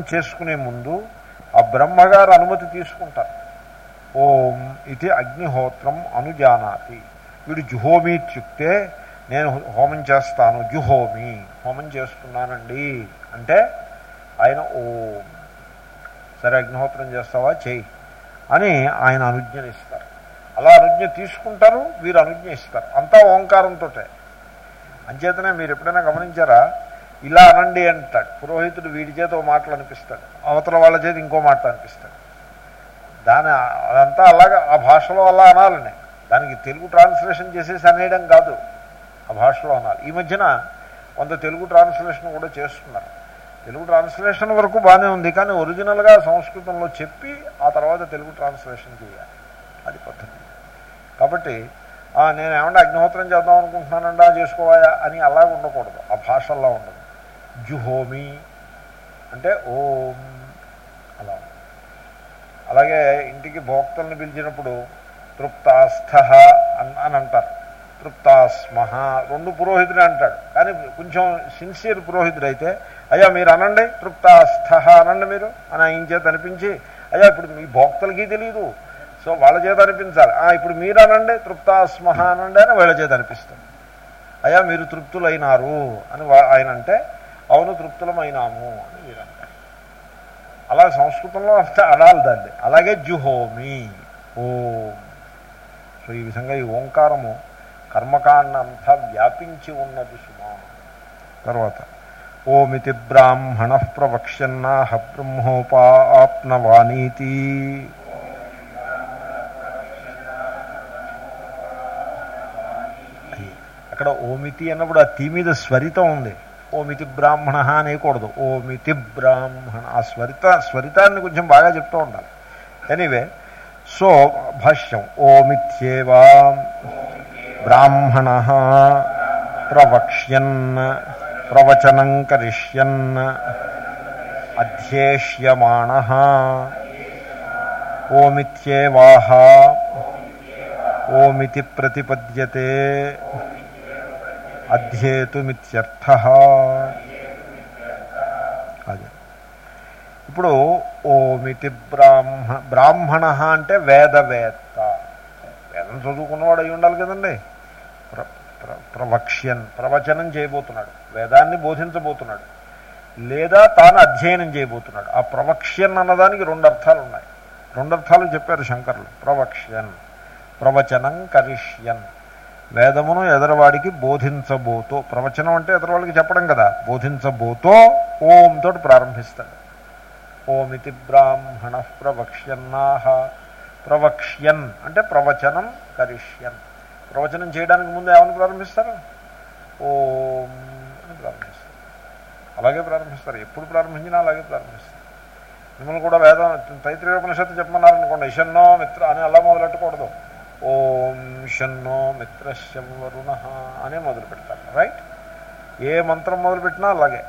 చేసుకునే ముందు ఆ బ్రహ్మగారు అనుమతి తీసుకుంటారు. ఓం ఇది అగ్నిహోత్రం అనుజానాతి. వీడు జుహోమి చెప్తే నేను హోమం చేస్తాను జుహోమి హోమం చేస్తున్నానండి. అంటే ఆయన ఓం సరే అగ్నిహోత్రం చేస్తావా? చెయ్యి అని ఆయన అనుజ్ఞని ఇస్తారు. అలా అనుజ్ఞ తీసుకుంటారు వీరు అనుజ్ఞ ఇస్తారు. అంతా ఓంకారంతో అంచేతనే మీరు ఎప్పుడైనా గమనించారా? ఇలా అనండి అంటాడు. పురోహితుడు వీడి చేత ఓ మాటలు అనిపిస్తాడు. అవతల వాళ్ళ చేత ఇంకో మాట అనిపిస్తాడు. దాని అదంతా అలాగా ఆ భాషలో అలా అనాలని. దానికి తెలుగు ట్రాన్స్లేషన్ చేసేసి అనేయడం కాదు. ఆ భాషలో అనాలి. ఈ మధ్యన కొంత తెలుగు ట్రాన్స్లేషన్ కూడా చేస్తున్నారు. తెలుగు ట్రాన్స్లేషన్ వరకు బాగానే ఉంది కానీ ఒరిజినల్గా సంస్కృతంలో చెప్పి ఆ తర్వాత తెలుగు ట్రాన్స్లేషన్ చేయాలి. అది పద్ధతి. కాబట్టి నేను ఏమన్నా అగ్నిహోత్రం చేద్దాం అనుకుంటున్నానండా చేసుకోవాయా అని అలా ఉండకూడదు. ఆ భాషల్లో ఉండదు. జుహోమి అంటే ఓం అలా. అలాగే ఇంటికి భోక్తల్ని పిలిచినప్పుడు తృప్తాస్థ అన్- అని అంటారు. తృప్తాస్మహ రెండు పురోహితుడు అంటాడు. కానీ కొంచెం సిన్సియర్ పురోహితుడు అయితే అయ్యా మీరు అనండి తృప్తాస్థ అనండి మీరు అని ఆయన చేత అనిపించి అయ్యా ఇప్పుడు మీ భోక్తలకి తెలియదు సో వాళ్ళ చేత అనిపించాలి. ఇప్పుడు మీరు అనండి తృప్తాస్మహ అనండి అని వాళ్ళ చేత అనిపిస్తుంది అయ్యా మీరు తృప్తులైనారు అని ఆయన అంటే అవును తృప్తులమైనాము అని మీరు అలా సంస్కృతంలో అంతా అనాలి దాన్ని అలాగే జుహోమి ఓం. సో ఈ విధంగా ఈ ఓంకారము కర్మకాండంతా వ్యాపించి ఉన్నది సుమా. తర్వాత ఓమితి బ్రాహ్మణ ప్రవక్ష్యన్నాహ బ్రహ్మోపాప్నవానీతి. అక్కడ ఓమితి అన్నప్పుడు ఆ తీ మీద స్వరితం ఉంది. ఓమితి బ్రాహ్మణ అనేయకూడదు. ఓమితి బ్రాహ్మణ. ఆ స్వరిత స్వరితాన్ని కొంచెం బాగా చెప్తూ ఉండాలి. ఎనీవే సో భాష్యం. ఓమిత్యేవా బ్రాహ్మణ ప్రవక్ష్యన్ ప్రవచనం కరిష్యన్ అధ్యేష్యమాణ ఓమిత్యేవాహ ఓమితి ప్రతిపద్యతే. అధ్యేతుమిత్యర్థ. అదే. ఇప్పుడు ఓమితి బ్రాహ్మ బ్రాహ్మణ అంటే వేదవేత్త. వేదం చదువుకున్నవాడు అయి ఉండాలి కదండి. ప్ర ప్ర- ప్రవక్ష్యన్ ప్రవచనం చేయబోతున్నాడు. వేదాన్ని బోధించబోతున్నాడు. లేదా తాను అధ్యయనం చేయబోతున్నాడు. ఆ ప్రవక్ష్యన్ అన్నదానికి రెండు అర్థాలు ఉన్నాయి రెండు అర్థాలు చెప్పారు శంకర్లు. ప్రవక్ష్యన్ ప్రవచనం కరిష్యన్. వేదమును ఎదరవాడికి బోధించబోతో ప్రవచనం అంటే ఎదరవాడికి చెప్పడం కదా బోధించబోతో ఓం తోటి ప్రారంభిస్తాడు. ఓమితి బ్రాహ్మణ ప్రవక్ష్యన్నాహ ప్రవక్ష్యన్ అంటే ప్రవచనం కరిష్యన్. ప్రవచనం చేయడానికి ముందు ఏమని ప్రారంభిస్తారు? ఓం అని ప్రారంభిస్తారు. అలాగే ప్రారంభిస్తారు. ఎప్పుడు ప్రారంభించినా అలాగే ప్రారంభిస్తారు. మిమ్మల్ని కూడా వేదం తైత్రీయోపనిషత్తు చెప్పమన్నారనుకోండి ఇషన్నో మిత్ర అని అలా మొదలెట్టకూడదు. ఓం షన్నో మిత్రశం వరుణ అనే మొదలు పెడతారు రైట్ ఏ మంత్రం మొదలుపెట్టినా అలాగే.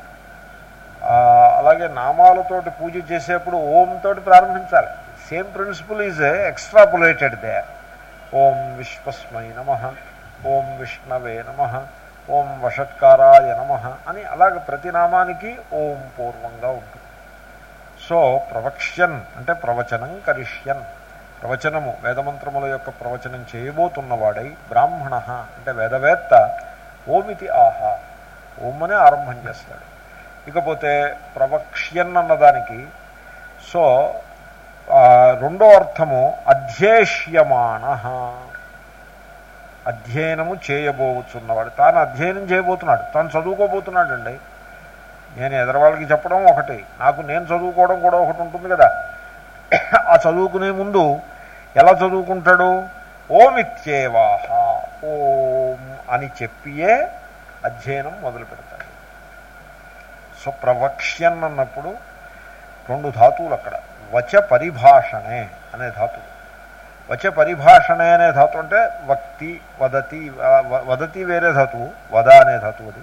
అలాగే నామాలతోటి పూజ చేసేప్పుడు ఓం తోటి ప్రారంభించాలి. Same principle is extrapolated the Om విశ్వస్మై నమ ఓం విష్ణవే నమ ఓం వషత్కారాయ నమ అని అలాగే ప్రతి నామానికి ఓం పూర్వంగా ఉంటుంది. సో ప్రవక్ష్యన్ అంటే ప్రవచనం కరిష్యన్. ప్రవచనము వేదమంత్రముల యొక్క ప్రవచనం చేయబోతున్నవాడై బ్రాహ్మణ అంటే వేదవేత్త ఓమితి ఆహా ఓం ఆరంభం చేస్తాడు. ఇకపోతే ప్రవక్ష్యన్ అన్నదానికి సో ఆ, రెండో అర్థము అధ్యేష్యమాణ అధ్యయనము చేయబోతున్నవాడు. తాను అధ్యయనం చేయబోతున్నాడు. తాను చదువుకోబోతున్నాడు అండి నేను ఎదరవాళ్ళకి చెప్పడం ఒకటి. నాకు నేను చదువుకోవడం కూడా ఒకటి ఉంటుంది కదా. చదువుకునే ముందు ఎలా చదువుకుంటాడు? ఓమిత్యేవాహ ఓం అని చెప్పియే అధ్యయనం మొదలు పెడతాడు. సో ప్రవక్ష్యన్ అన్నప్పుడు రెండు ధాతువులు అక్కడ. వచ పరిభాషణే అనే ధాతువు. వచ పరిభాషణే అనే ధాతు అంటే వక్తి వదతి వదతి వేరే ధాతువు వద అనే ధాతువు అది.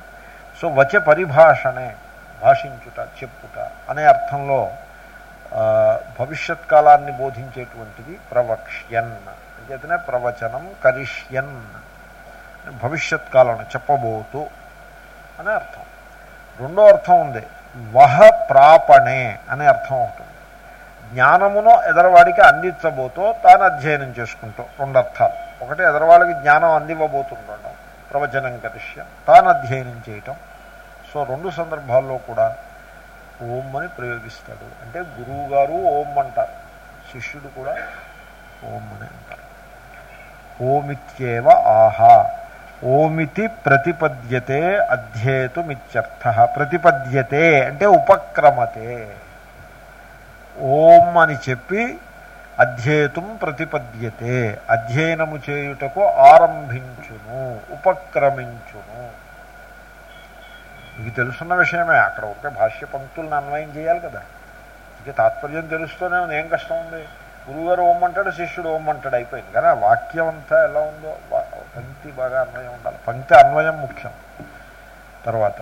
సో వచ పరిభాషణే భాషించుట చెప్పుట అనే అర్థంలో భవిష్యత్ కాలాన్ని బోధించేటువంటిది ప్రవక్ష్యన్. అంచేతనే ప్రవచనం కరిష్యన్. భవిష్యత్ కాలం చెప్పబోతు అనే అర్థం. రెండో అర్థం ఉంది. వహ ప్రాపణే అనే అర్థం అవుతుంది జ్ఞానమును ఎదరవాడికి అందించబోతో తాను అధ్యయనం చేసుకుంటూ రెండు అర్థాలు. ఒకటి ఎదరవాళ్ళకి జ్ఞానం అందివ్వబోతుండడం ప్రవచనం కరిష్య తాను అధ్యయనం చేయటం. సో రెండు సందర్భాల్లో కూడా ఓం అని ప్రయోగిస్తాడు. అంటే గురువు గారు ఓం అంటారు శిష్యుడు కూడా ఓం అని అంటారు. ఓమిత్యేవ ఆహా ఓమితి ప్రతిపద్యతే అధ్యేతుమిత్యర్థ ప్రతిపద్యతే అంటే ఉపక్రమతే. ఓం అని చెప్పి అధ్యేతుం ప్రతిపద్యతే. అధ్యయనము చేయుటకు ఆరంభించును ఉపక్రమించును. ఇది తెలుసున్న విషయమే. అక్కడ ఒకే భాష్య పంక్తులను అన్వయం చేయాలి కదా. ఇక తాత్పర్యం తెలుస్తూనే ఉంది. ఏం కష్టం ఉంది? గురువుగారు ఓమ్మంటాడు శిష్యుడు ఓమ్మంటాడు. అయిపోయింది. కానీ ఆ వాక్యం అంతా ఎలా ఉందో పంక్తి బాగా అన్వయం ఉండాలి. పంక్తి అన్వయం ముఖ్యం. తర్వాత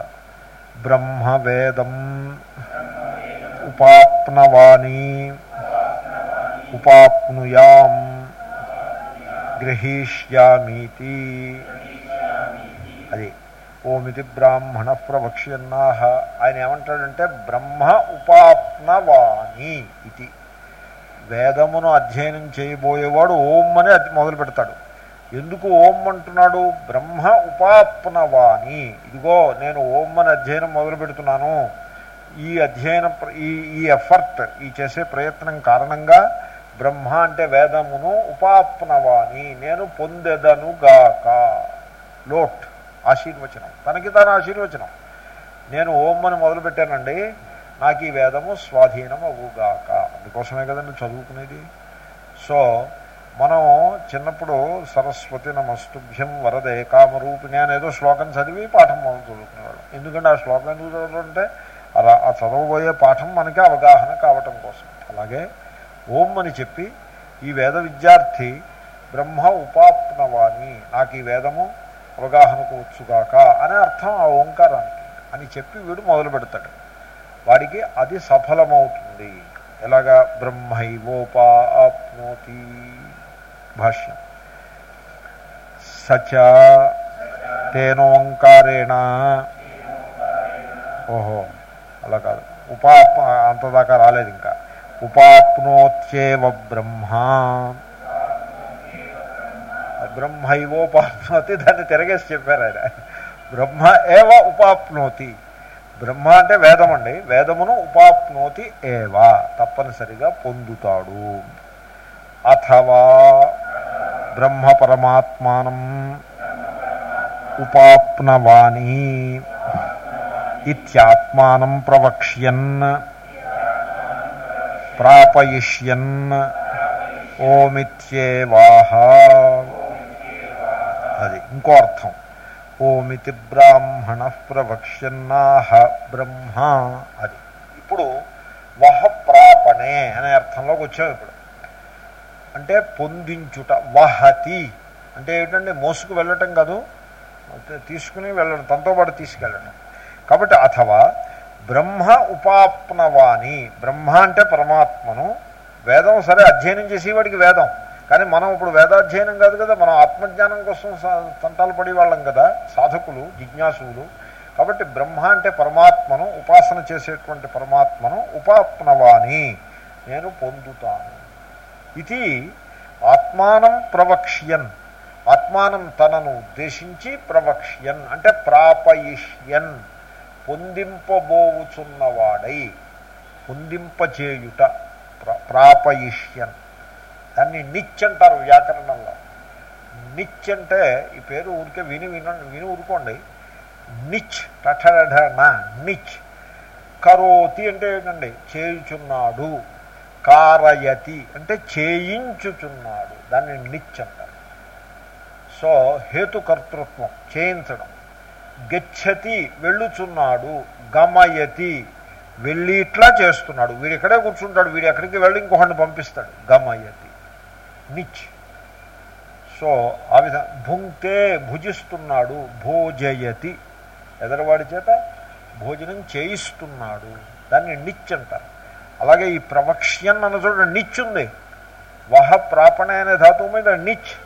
బ్రహ్మవేదం ఉపాప్నవాణి ఉపాప్నుయాం గ్రహీష్యామీతి. అది ఓమితి బ్రాహ్మణ ప్రవక్ష్యన్నాహ ఆయన ఏమంటాడంటే బ్రహ్మ ఉపాప్నవాణి ఇది. వేదమును అధ్యయనం చేయబోయేవాడు ఓం అని మొదలు పెడతాడు. ఎందుకు ఓం అంటున్నాడు? బ్రహ్మ ఉపాప్నవాణి ఇదిగో నేను ఓం అని అధ్యయనం మొదలు పెడుతున్నాను. ఈ అధ్యయన ఈ ఈ ఎఫర్ట్ ఈ చేసే ప్రయత్నం కారణంగా బ్రహ్మ అంటే వేదమును ఉపాప్నవాణి నేను పొందెదనుగాక. లోట్. ఆశీర్వచనం తనకి తాను ఆశీర్వచనం నేను ఓం అని మొదలుపెట్టానండి నాకు ఈ వేదము స్వాధీనం అవుగాక అందుకోసమే కదండి చదువుకునేది. సో మనం చిన్నప్పుడు సరస్వతి నమస్తుభ్యం వరదే కామరూపిణి అనేదో శ్లోకం చదివి పాఠం మనం చదువుకునేవాళ్ళం. ఎందుకంటే ఆ శ్లోకం ఎందుకు చదవాలంటే అలా ఆ చదవబోయే పాఠం మనకి అవగాహన కావటం కోసం. అలాగే ఓం అని చెప్పి ఈ వేద విద్యార్థి బ్రహ్మ ఉపాప్నవాణి నాకు ఈ వేదము అవగాహనకు వచ్చుగాక అనే అర్థం ఆ ఓంకారానికి. అని చెప్పి వీడు మొదలు పెడతాడు వాడికి అది సఫలమవుతుంది. ఎలాగా? బ్రహ్మైవోపాప్నోతి. భాష్యం. సచ తేనోంకారేణ. ఓహో అలా కాదు. ఉపాప్ అంతదాకా రాలేదు ఇంకా. ఉపాప్నోత్యేవ బ్రహ్మ. బ్రహ్మైవోపాప్నోతి దాన్ని తిరగేసి చెప్పారు ఆయన. బ్రహ్మ ఏవ ఉపాప్నోతి. బ్రహ్మ అంటే వేదం అండి. వేదమును ఉపాప్నోతి ఏవా. తప్పనిసరిగా పొందుతాడు. అథవా బ్రహ్మ పరమాత్మానం ఉపాప్నవాణి ఇత్యాత్మానం ప్రవక్ష్యన్ ప్రాపయిష్యన్ ఓమిత్యేవాహ. ఇంకో అర్థం ఓమితి బ్రాహ్మణ ప్రవక్ష్యన్నాహ బ్రహ్మ అది ఇప్పుడు వహ ప్రాపణే అనే అర్థంలోకి వచ్చాం ఇప్పుడు అంటే పొందించుట వహతి అంటే ఏంటంటే మోసుకు వెళ్ళటం కాదు తీసుకుని వెళ్ళడం తనతో పాటు తీసుకెళ్ళడం కాబట్టి అథవా బ్రహ్మ ఉపాప్నవాణి బ్రహ్మ అంటే పరమాత్మను వేదం సరే అధ్యయనం చేసేవాడికి వేదం కానీ మనం ఇప్పుడు వేదాధ్యయనం కాదు కదా మనం ఆత్మజ్ఞానం కోసం తంటాలు పడి వాళ్ళం కదా సాధకులు జిజ్ఞాసులు. కాబట్టి బ్రహ్మ అంటే పరమాత్మను ఉపాసన చేసేటువంటి పరమాత్మను ఉపాప్నవాణి నేను పొందుతాను. ఇది ఆత్మానం ప్రవక్ష్యన్. ఆత్మానం తనను ఉద్దేశించి ప్రవక్ష్యన్ అంటే ప్రాపయిష్యన్ పొందింపబోవుచున్నవాడై పొందింపచేయుట ప్రాపయిష్యన్. దాన్ని నిచ్ అంటారు వ్యాకరణంలో. నిచ్ అంటే ఈ పేరు ఊరికే విని విన విని ఊరుకోండి. నిచ్ టఠడఢ నిచ్. కరోతి అంటే ఏంటండి? చేయుచున్నాడు. కారయతి అంటే చేయించుచున్నాడు. దాన్ని నిచ్ అంటారు. సో హేతుకర్తృత్వం చేయించడం. గచ్చతి వెళ్ళుచున్నాడు. గమయతి వెళ్ళి ఇట్లా చేస్తున్నాడు. వీడు ఎక్కడే కూర్చుంటాడు. వీడు ఎక్కడికి వెళ్ళి ఇంకొకరిని పంపిస్తాడు. గమయతి. నిచ్. సో ఆ విధంగా భుంక్తే భుజిస్తున్నాడు భోజయతి. ఎదరవాడి చేత? భోజనం చేయిస్తున్నాడు. దాన్ని నిచ్ అంటారు. అలాగే ఈ ప్రవక్ష్యన్ అన్న చోట నిచ్ ఉంది. వహ ప్రాపణ అనే ధాతువు మీద నిచ్.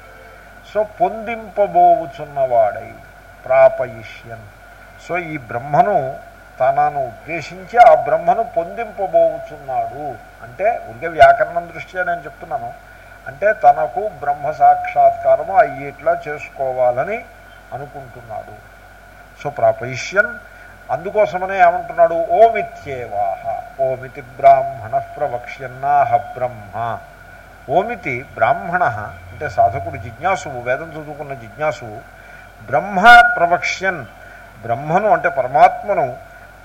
సో పొందింపబోవుచున్నవాడై ప్రాపయిష్యన్. సో ఈ బ్రహ్మను తనను ఉద్దేశించి ఆ బ్రహ్మను పొందింపబోచున్నాడు అంటే ఉండే వ్యాకరణం దృష్ట్యా నేను చెప్తున్నాను. అంటే తనకు బ్రహ్మ సాక్షాత్కారము అయ్యేట్లా చేసుకోవాలని అనుకుంటున్నాడు. సో ప్రాపయిష్యన్ అందుకోసమనే ఏమంటున్నాడు ఓమిత్యేవాహ ఓమితి బ్రాహ్మణ ప్రవక్ష్యన్నాహ బ్రహ్మ. ఓమితి బ్రాహ్మణ అంటే సాధకుడు జిజ్ఞాసువు వేదం చదువుకున్న జిజ్ఞాసువు బ్రహ్మ ప్రవక్ష్యన్ బ్రహ్మను అంటే పరమాత్మను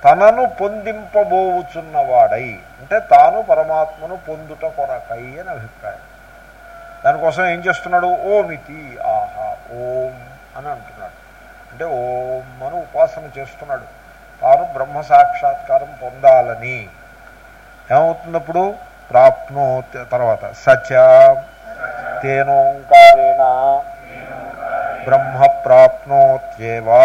తనను పొందింపబోవుచున్నవాడై అంటే తాను పరమాత్మను పొందుట కొరకై అని అభిప్రాయం. దానికోసం ఏం చేస్తున్నాడు? ఓమితి ఆహా ఓం అని అంటున్నాడు. అంటే ఓం అని ఉపాసన చేస్తున్నాడు. తాను బ్రహ్మ సాక్షాత్కారం పొందాలని. ఏమవుతున్నప్పుడు? ప్రాప్నో తర్వాత సచ తేనోంకారేణ బ్రహ్మ ప్రాప్నోత్యేవా.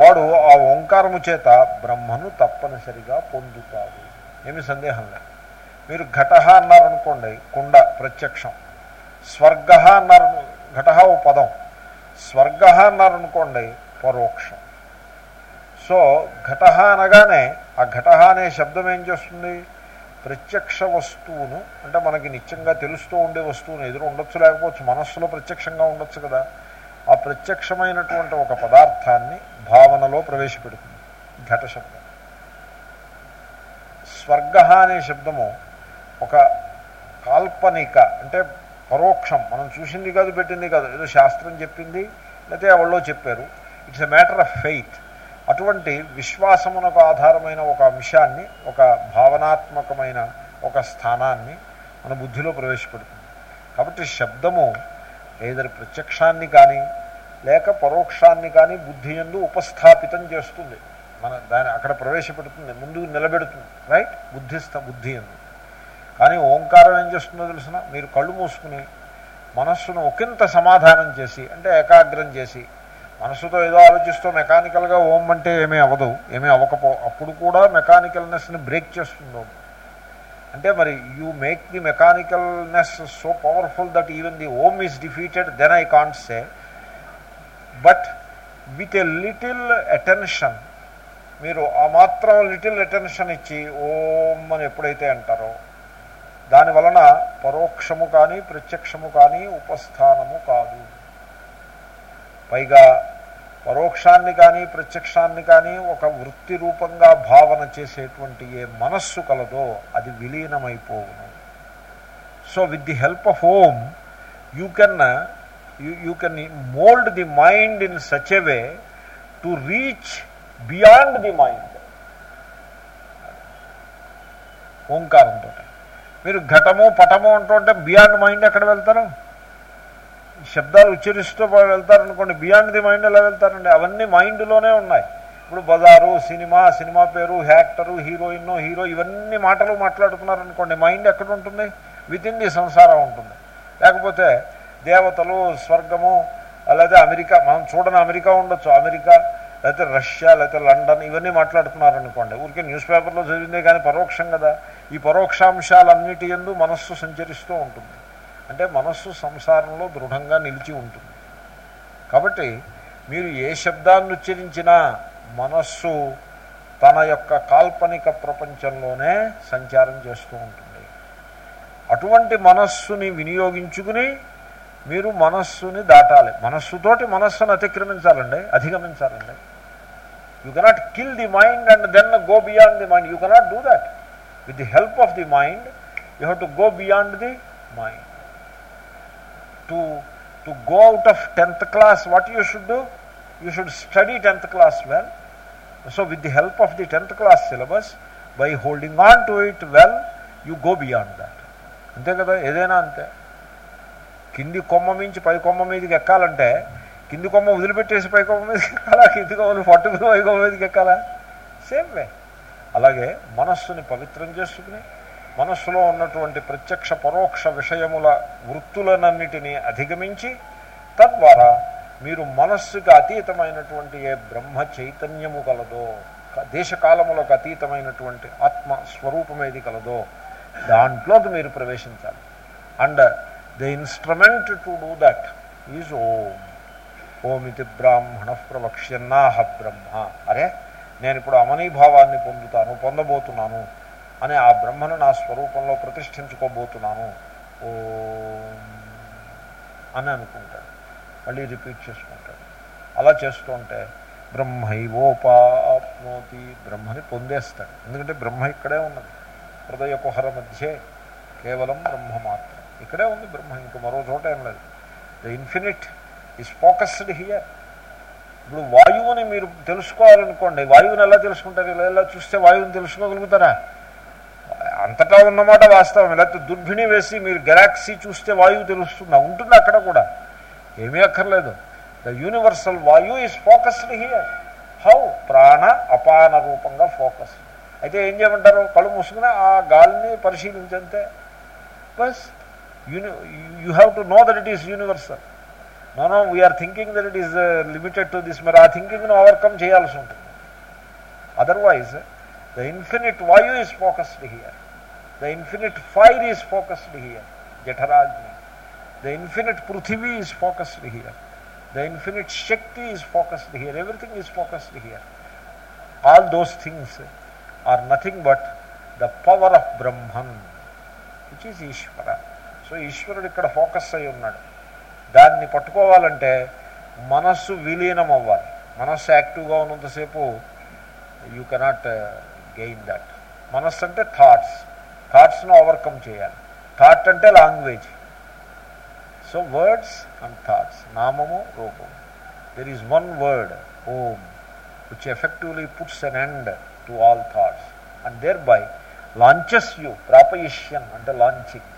వాడు ఆ ఓంకారము చేత బ్రహ్మను తప్పనిసరిగా పొందుతాడు. ఏమి సందేహం లేదు. మీరు ఘట అన్నారనుకోండి కుండ ప్రత్యక్షం. స్వర్గ అన్నారు ఘట ఓ పదం. స్వర్గ అన్నారనుకోండి పరోక్షం. సో ఘట అనగానే ఆ ఘట అనే శబ్దం ఏం చేస్తుంది? ప్రత్యక్ష వస్తువును అంటే మనకి నిత్యంగా తెలుస్తూ ఉండే వస్తువును ఎదురు ఉండొచ్చు లేకపోవచ్చు మనస్సులో ప్రత్యక్షంగా ఉండొచ్చు కదా. ఆ ప్రత్యక్షమైనటువంటి ఒక పదార్థాన్ని భావనలో ప్రవేశపెడుతుంది ఘట శబ్దం. స్వర్గ అనే శబ్దము ఒక కాల్పనిక అంటే పరోక్షం మనం చూసింది కాదు పెట్టింది కాదు ఏదో శాస్త్రం చెప్పింది లేకపోతే ఎవరో చెప్పారు. It's a matter of faith అటువంటి విశ్వాసమునకు ఆధారమైన ఒక అంశాన్ని ఒక భావనాత్మకమైన ఒక స్థానాన్ని మన బుద్ధిలో ప్రవేశపెడుతుంది. కాబట్టి శబ్దము ఏదైనా ప్రత్యక్షాన్ని కానీ లేక పరోక్షాన్ని కానీ బుద్ధి ఎందు ఉపస్థాపితం చేస్తుంది. మన దాని అక్కడ ప్రవేశపెడుతుంది ముందుకు నిలబెడుతుంది రైట్ బుద్ధిస్థ బుద్ధి ఎందు కానీ ఓంకారం ఏం చేస్తుందో తెలిసిన? మీరు కళ్ళు మూసుకుని మనస్సును ఒకంత సమాధానం చేసి అంటే ఏకాగ్రం చేసి మనసుతో ఏదో ఆలోచిస్తూ మెకానికల్గా ఓం అంటే ఏమీ అవ్వదు ఏమీ అవ్వకపో అప్పుడు కూడా మెకానికల్నెస్ని బ్రేక్ చేస్తుందో. అంటే మరి you make the mechanicalness so powerful that even the Om is defeated then I can't say. But with a little attention మీరు ఆ మాత్రం లిటిల్ అటెన్షన్ ఇచ్చి ఓం అని ఎప్పుడైతే అంటారో దాని వలన పరోక్షము కానీ ప్రత్యక్షము కానీ ఉపస్థానము కాదు. పైగా పరోక్షాన్ని కానీ ప్రత్యక్షాన్ని కానీ ఒక వృత్తి రూపంగా భావన చేసేటువంటి ఏ మనస్సు కలదో అది విలీనమైపోవును. So with the help of home you can you can mould the mind in such a way to reach beyond the mind ఓంకారంతో మీరు ఘటము పటము అంటుంటే బియాండ్ మైండ్ ఎక్కడ వెళ్తారు? శబ్దాలు ఉచ్చరిస్తూ వెళ్తారనుకోండి బియాండ్ ది మైండ్ ఎలా వెళ్తారండి? అవన్నీ మైండ్లోనే ఉన్నాయి. ఇప్పుడు బజారు సినిమా సినిమా పేరు యాక్టరు హీరోయిన్ హీరో ఇవన్నీ మాటలు మాట్లాడుతున్నారనుకోండి మైండ్ ఎక్కడ ఉంటుంది? విత్ ఇన్ ది సంసారం ఉంటుంది. లేకపోతే దేవతలు స్వర్గము అలాగే అమెరికా మనం చూడని అమెరికా ఉండొచ్చు. అమెరికా లేకపోతే రష్యా లేకపోతే లండన్ ఇవన్నీ మాట్లాడుతున్నారనుకోండి. ఊరికే న్యూస్ పేపర్లో చదివిందే కానీ పరోక్షం కదా. ఈ పరోక్షాంశాలన్నిటి ఎందు మనస్సు సంచరిస్తూ ఉంటుంది. అంటే మనస్సు సంసారంలో దృఢంగా నిలిచి ఉంటుంది. కాబట్టి మీరు ఏ శబ్దాన్ని ఉచ్చరించినా మనస్సు తన యొక్క కాల్పనిక ప్రపంచంలోనే సంచారం చేస్తూ ఉంటుంది. అటువంటి మనస్సుని వినియోగించుకుని మీరు మనస్సుని దాటాలి. మనస్సుతోటి మనస్సును అతిక్రమించాలండి అధిగమించాలండి. You cannot kill the mind and then go beyond the mind you cannot do that with the help of the mind you have to go beyond the mind to to go out of tenth class what you should do you should study tenth class well so with the help of the tenth class syllabus by holding on to it well you go beyond that అంతే కదా? ఏదైనా అంతే. కింది కొమ్మ మించి పై కొమ్మ మీదకి ఎక్కాలంటే కింది కొమ్మ వదిలిపెట్టేసి పై కొమ్మ మీదకి ఎక్కాలా? కింది కొమ్మలు పట్టుకుని పై కొమ్మ మీదకి ఎక్కాలా? Same way. అలాగే మనస్సుని పవిత్రం చేసుకుని మనస్సులో ఉన్నటువంటి ప్రత్యక్ష పరోక్ష విషయముల వృత్తులనన్నిటినీ అధిగమించి తద్వారా మీరు మనస్సుకు అతీతమైనటువంటి ఏ బ్రహ్మ చైతన్యము కలదో దేశకాలములకు అతీతమైనటువంటి ఆత్మ స్వరూపమేది కలదో దాంట్లోకి మీరు ప్రవేశించాలి. And the instrument to do that is Om ఓమితి బ్రాహ్మణ ప్రవక్ష్యన్నాహ బ్రహ్మ అరే నేను ఇప్పుడు అమనీభావాన్ని పొందుతాను పొందబోతున్నాను అని ఆ బ్రహ్మను నా స్వరూపంలో ప్రతిష్ఠించుకోబోతున్నాను. ఓ అని అనుకుంటాడు. మళ్ళీ రిపీట్ చేసుకుంటాడు. అలా చేస్తుంటే బ్రహ్మైవోపాప్నోతి బ్రహ్మని పొందేస్తాడు. ఎందుకంటే బ్రహ్మ ఇక్కడే ఉన్నది. హృదయ కుహర మధ్యే కేవలం బ్రహ్మ మాత్రం ఇక్కడే ఉంది బ్రహ్మ ఇంక మరో చోట ఏం లేదు. The infinite is focused here ఇప్పుడు వాయువుని మీరు తెలుసుకోవాలనుకోండి వాయువుని ఎలా తెలుసుకుంటారు? ఇలా ఎలా చూస్తే వాయువుని తెలుసుకోగలుగుతారా? అంతటా ఉన్నమాట వాస్తవం. లేకపోతే దుర్భిణి వేసి మీరు గెలాక్సీ చూస్తే వాయువు తెలుస్తుందా ఉంటుంది అక్కడ కూడా. ఏమీ అక్కర్లేదు. ద యూనివర్సల్ వాయు ఈజ్ ఫోకస్డ్ హియర్ హౌ ప్రాణ అపాన రూపంగా ఫోకస్ అయితే ఏం చేయమంటారు? కళ్ళు మూసుకుని ఆ గాలిని పరిశీలించంతే. బస్. యూని you have to know that it is universal no no we're thinking that it is limited to this మరి ఆ థింకింగ్ను ఓవర్కమ్ చేయాల్సి ఉంటుంది అదర్వైజ్ ద ఇన్ఫినిట్ వాయు is focused here the infinite fire is focused here జఠరాగ్ని the infinite పృథివీ is focused here the infinite Shakti is focused here everything is focused here all those things are nothing but the power of Brahman which is Ishwara so ఈశ్వరుడు ఇక్కడ focus అయి ఉన్నాడు. దాన్ని పట్టుకోవాలంటే మనస్సు విలీనం అవ్వాలి మనస్సు యాక్టివ్గా ఉన్నంతసేపు యూ కెనాట్ గెయిన్ దట్ మనస్సు అంటే థాట్స్ థాట్స్ను ఓవర్కమ్ చేయాలి. థాట్ అంటే language so words and thoughts నామము రూపము. There is one word Om which effectively puts an end to all thoughts and thereby launches you ప్రాపయిష్యన్ అంటే launching